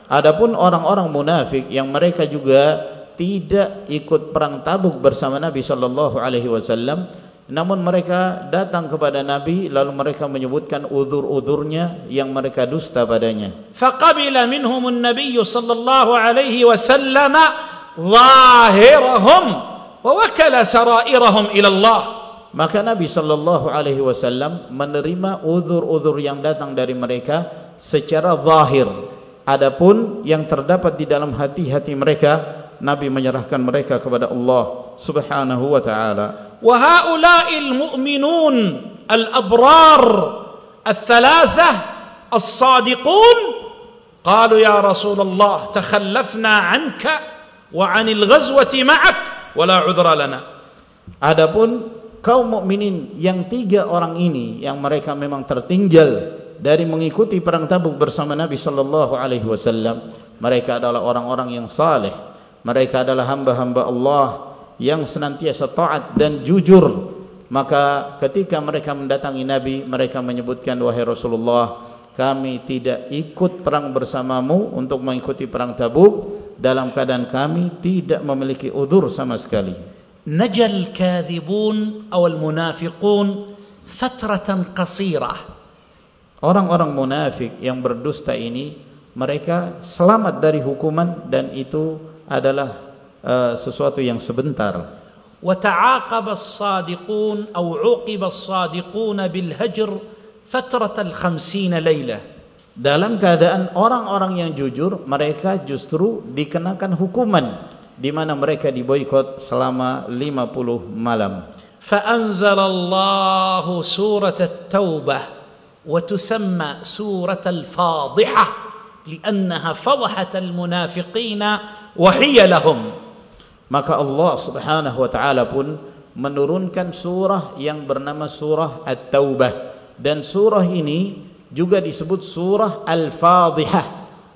Adapun orang-orang munafik yang mereka juga tidak ikut perang Tabuk bersama Nabi sallallahu alaihi wasallam namun mereka datang kepada Nabi lalu mereka menyebutkan udzur-udzurnya yang mereka dusta padanya. Faqabila minhum an-nabiy sallallahu alaihi wasallam zahirahum wa wakala sarairahum ila Allah. Maka Nabi sallallahu alaihi wasallam menerima udzur-udzur yang datang dari mereka secara zahir. Adapun yang terdapat di dalam hati-hati mereka, Nabi menyerahkan mereka kepada Allah Subhanahu wa taala. وهؤلاء المؤمنون الأبرار الثلاثة الصادقون قالوا يا رسول الله تخلفنا عنك وعن الغزوة معك ولا عذر لنا Adapun kaum mukminin yang tiga orang ini yang mereka memang tertinggal dari mengikuti perang Tabuk bersama Nabi sallallahu alaihi wasallam mereka adalah orang-orang yang saleh mereka adalah hamba-hamba Allah yang senantiasa taat dan jujur. Maka ketika mereka mendatangi Nabi mereka menyebutkan wahai Rasulullah kami tidak ikut perang bersamamu untuk mengikuti perang Tabuk dalam keadaan kami tidak memiliki udur sama sekali. Najal kadhibun atau munafiqun fatratan qasirah. Orang-orang munafik yang berdusta ini mereka selamat dari hukuman dan itu adalah Eh, sesuatu yang sebentar. وتعاقب الصادقون أو عوقب الصادقون بالهجر فترة الخمسين ليلة. Dalam keadaan orang-orang yang jujur, mereka justru dikenakan hukuman di mana mereka diboikot selama 50 malam. فأنزل الله سورة التوبة وتسمى سورة الفاضحة لأنها فضحت المنافقين وهي لهم maka Allah Subhanahu wa taala pun menurunkan surah yang bernama surah At-Taubah dan surah ini juga disebut surah Al-Fadhihah.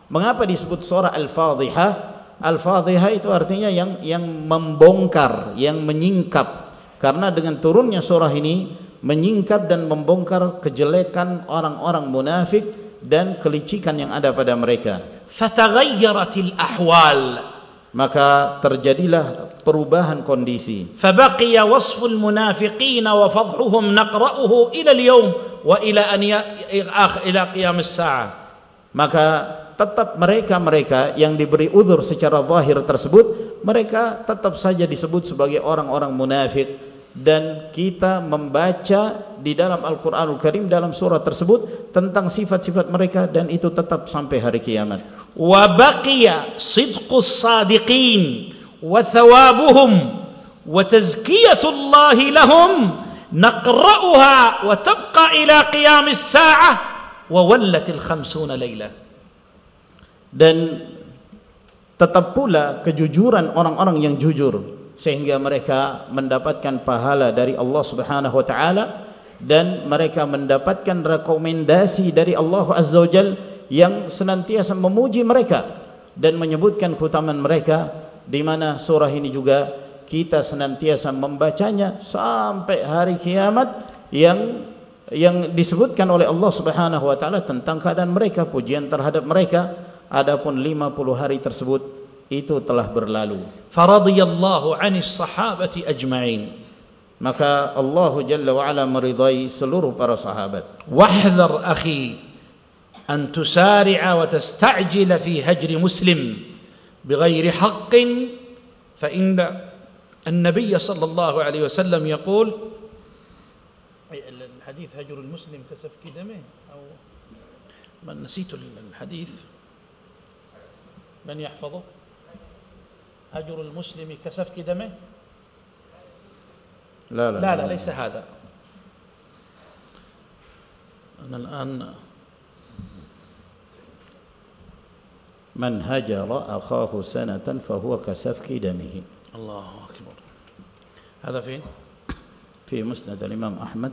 Mengapa disebut surah Al-Fadhihah? Al-Fadhihah itu artinya yang yang membongkar, yang menyingkap. Karena dengan turunnya surah ini menyingkap dan membongkar kejelekan orang-orang munafik dan kelicikan yang ada pada mereka. Fataghayyaratil ahwal maka terjadilah perubahan kondisi. Fabaqiya wasful munafiqin wa fadhuhum naqra'uhu ila al-yawm wa ila an ya, ya'akh ila qiyamis sa'ah. Maka tetap mereka-mereka yang diberi uzur secara zahir tersebut mereka tetap saja disebut sebagai orang-orang munafik. Dan kita membaca di dalam Al-Quranul Karim dalam surah tersebut tentang sifat-sifat mereka dan itu tetap sampai hari kiamat. Wabakia sidqus sadiqin wa thawabuhum wa tazkiyatullahi lahum naqra'uha wa tabqa ila qiyamis sa'ah wa wallatil khamsuna layla dan tetap pula kejujuran orang-orang yang jujur sehingga mereka mendapatkan pahala dari Allah Subhanahu wa taala dan mereka mendapatkan rekomendasi dari Allah Azza wajal yang senantiasa memuji mereka dan menyebutkan keutamaan mereka di mana surah ini juga kita senantiasa membacanya sampai hari kiamat yang yang disebutkan oleh Allah Subhanahu wa taala tentang keadaan mereka pujian terhadap mereka. Adapun 50 hari tersebut itu telah berlalu. Faradiyallahu 'anis sahabati ajma'in maka Allah Jalla wa Ala meridai seluruh para sahabat. Wahdhar akhi an tusari'a wa tasta'jila fi hajri muslim bighairi haqqin fa inna النبي صلى الله عليه وسلم يقول الحديث هجر المسلم كسفك دمه أو من نسيت الحديث من يحفظه هجر المسلم كسفك دمه لا لا لا, لا ليس هذا. أنا الآن من هجر أخاه سنة فهو كسفك دمه. الله أكبر. هذا فين؟ في مسند الإمام أحمد.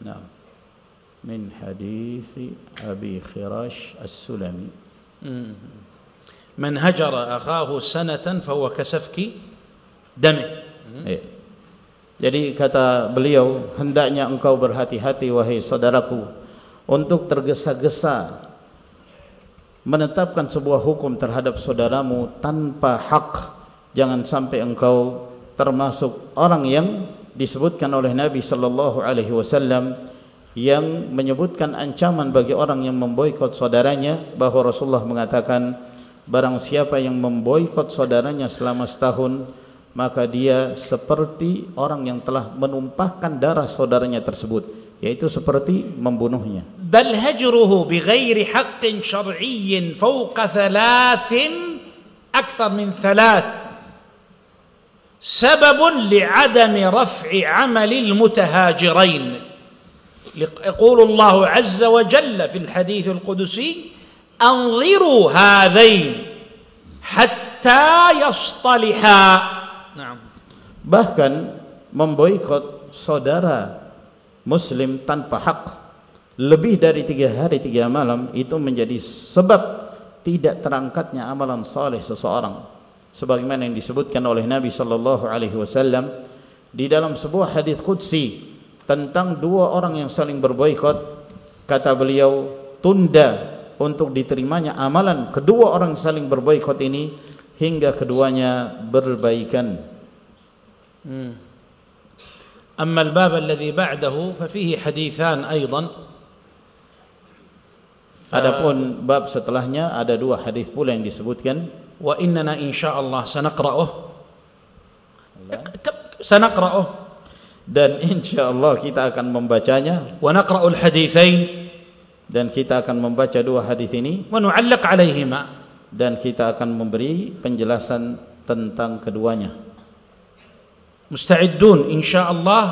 نعم. من حديث أبي خراش السلمي. من هجر أخاه سنة فهو كسفك dami. Ya. Jadi kata beliau, hendaknya engkau berhati-hati wahai saudaraku untuk tergesa-gesa menetapkan sebuah hukum terhadap saudaramu tanpa hak. Jangan sampai engkau termasuk orang yang disebutkan oleh Nabi sallallahu alaihi wasallam yang menyebutkan ancaman bagi orang yang memboikot saudaranya bahwa Rasulullah mengatakan barang siapa yang memboikot saudaranya selama setahun maka dia seperti orang yang telah menumpahkan darah saudaranya tersebut yaitu seperti membunuhnya bal hajruhu bighairi haqqin syar'iyyin fawqa thalathin akthar min thalath سبب لعدم رفع عمل المتهاجرين يقول الله عز وجل في الحديث القدسي أنظروا هذين حتى يصطلحا Bahkan memboikot saudara muslim tanpa hak lebih dari tiga hari tiga malam itu menjadi sebab tidak terangkatnya amalan saleh seseorang. Sebagaimana yang disebutkan oleh Nabi sallallahu alaihi wasallam di dalam sebuah hadis qudsi tentang dua orang yang saling berboikot kata beliau tunda untuk diterimanya amalan kedua orang saling berboikot ini hingga keduanya berbaikan. أما الباب الذي بعده ففيه حديثان أيضا Adapun bab setelahnya ada dua hadis pula yang disebutkan wa innana insyaallah sanaqra'uh sanaqra'uh dan insyaallah kita akan membacanya wa naqra'ul haditsain dan kita akan membaca dua hadis ini wa nu'allaq 'alaihima dan kita akan memberi penjelasan tentang keduanya. مستعدون إن شاء الله.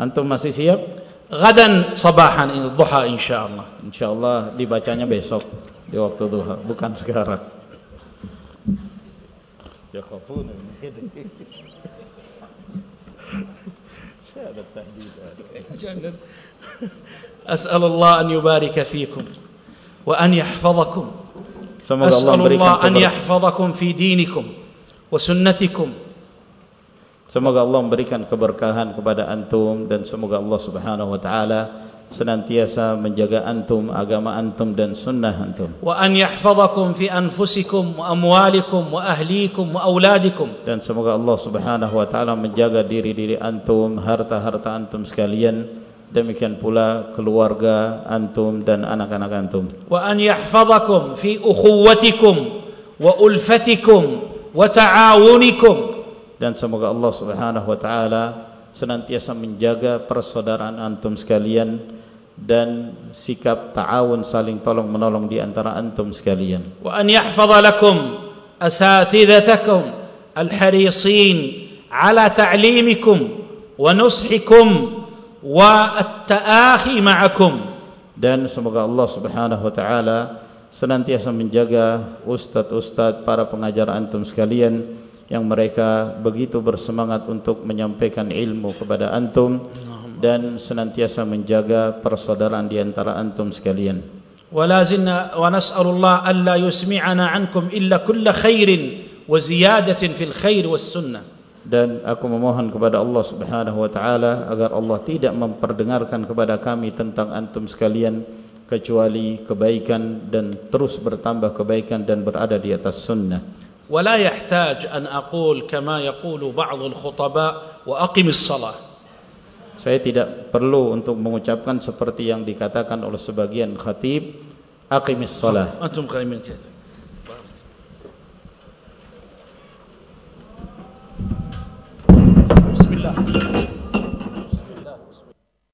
أنتم masih siap? غدًا صباحًا إن الضحى إن شاء الله. إن شاء الله dibacanya besok di waktu duha bukan sekarang. يخافون من أسأل الله أن يبارك فيكم وأن يحفظكم أسأل الله أن يحفظكم في دينكم وسنتكم Semoga Allah memberikan keberkahan kepada antum dan semoga Allah Subhanahu wa taala senantiasa menjaga antum, agama antum dan sunnah antum. Wa an yahfazakum fi anfusikum wa amwalikum wa ahlikum wa auladikum. Dan semoga Allah Subhanahu wa taala menjaga diri-diri antum, harta-harta antum sekalian demikian pula keluarga antum dan anak-anak antum wa an yahfazakum fi ukhuwatikum wa ulfatikum wa ta'awunikum dan semoga Allah Subhanahu wa taala senantiasa menjaga persaudaraan antum sekalian dan sikap ta'awun saling tolong menolong di antara antum sekalian. Wa an yahfaza lakum asatidatakum alharisin ala ta'limikum wa nushikum wa at-ta'akhi ma'akum. Dan semoga Allah Subhanahu wa taala senantiasa menjaga ustaz-ustaz para pengajar antum sekalian yang mereka begitu bersemangat untuk menyampaikan ilmu kepada antum dan senantiasa menjaga persaudaraan di antara antum sekalian. Walazina wa nas'alullah alla yusmi'ana 'ankum illa kull khairin wa ziyadatin fil khair was sunnah. Dan aku memohon kepada Allah Subhanahu wa taala agar Allah tidak memperdengarkan kepada kami tentang antum sekalian kecuali kebaikan dan terus bertambah kebaikan dan berada di atas sunnah. Yahtaj an aqul kama yaqulu ba'd al-khutaba wa aqim as-salah. Saya tidak perlu untuk mengucapkan seperti yang dikatakan oleh sebagian khatib aqimis salah. Antum qaimin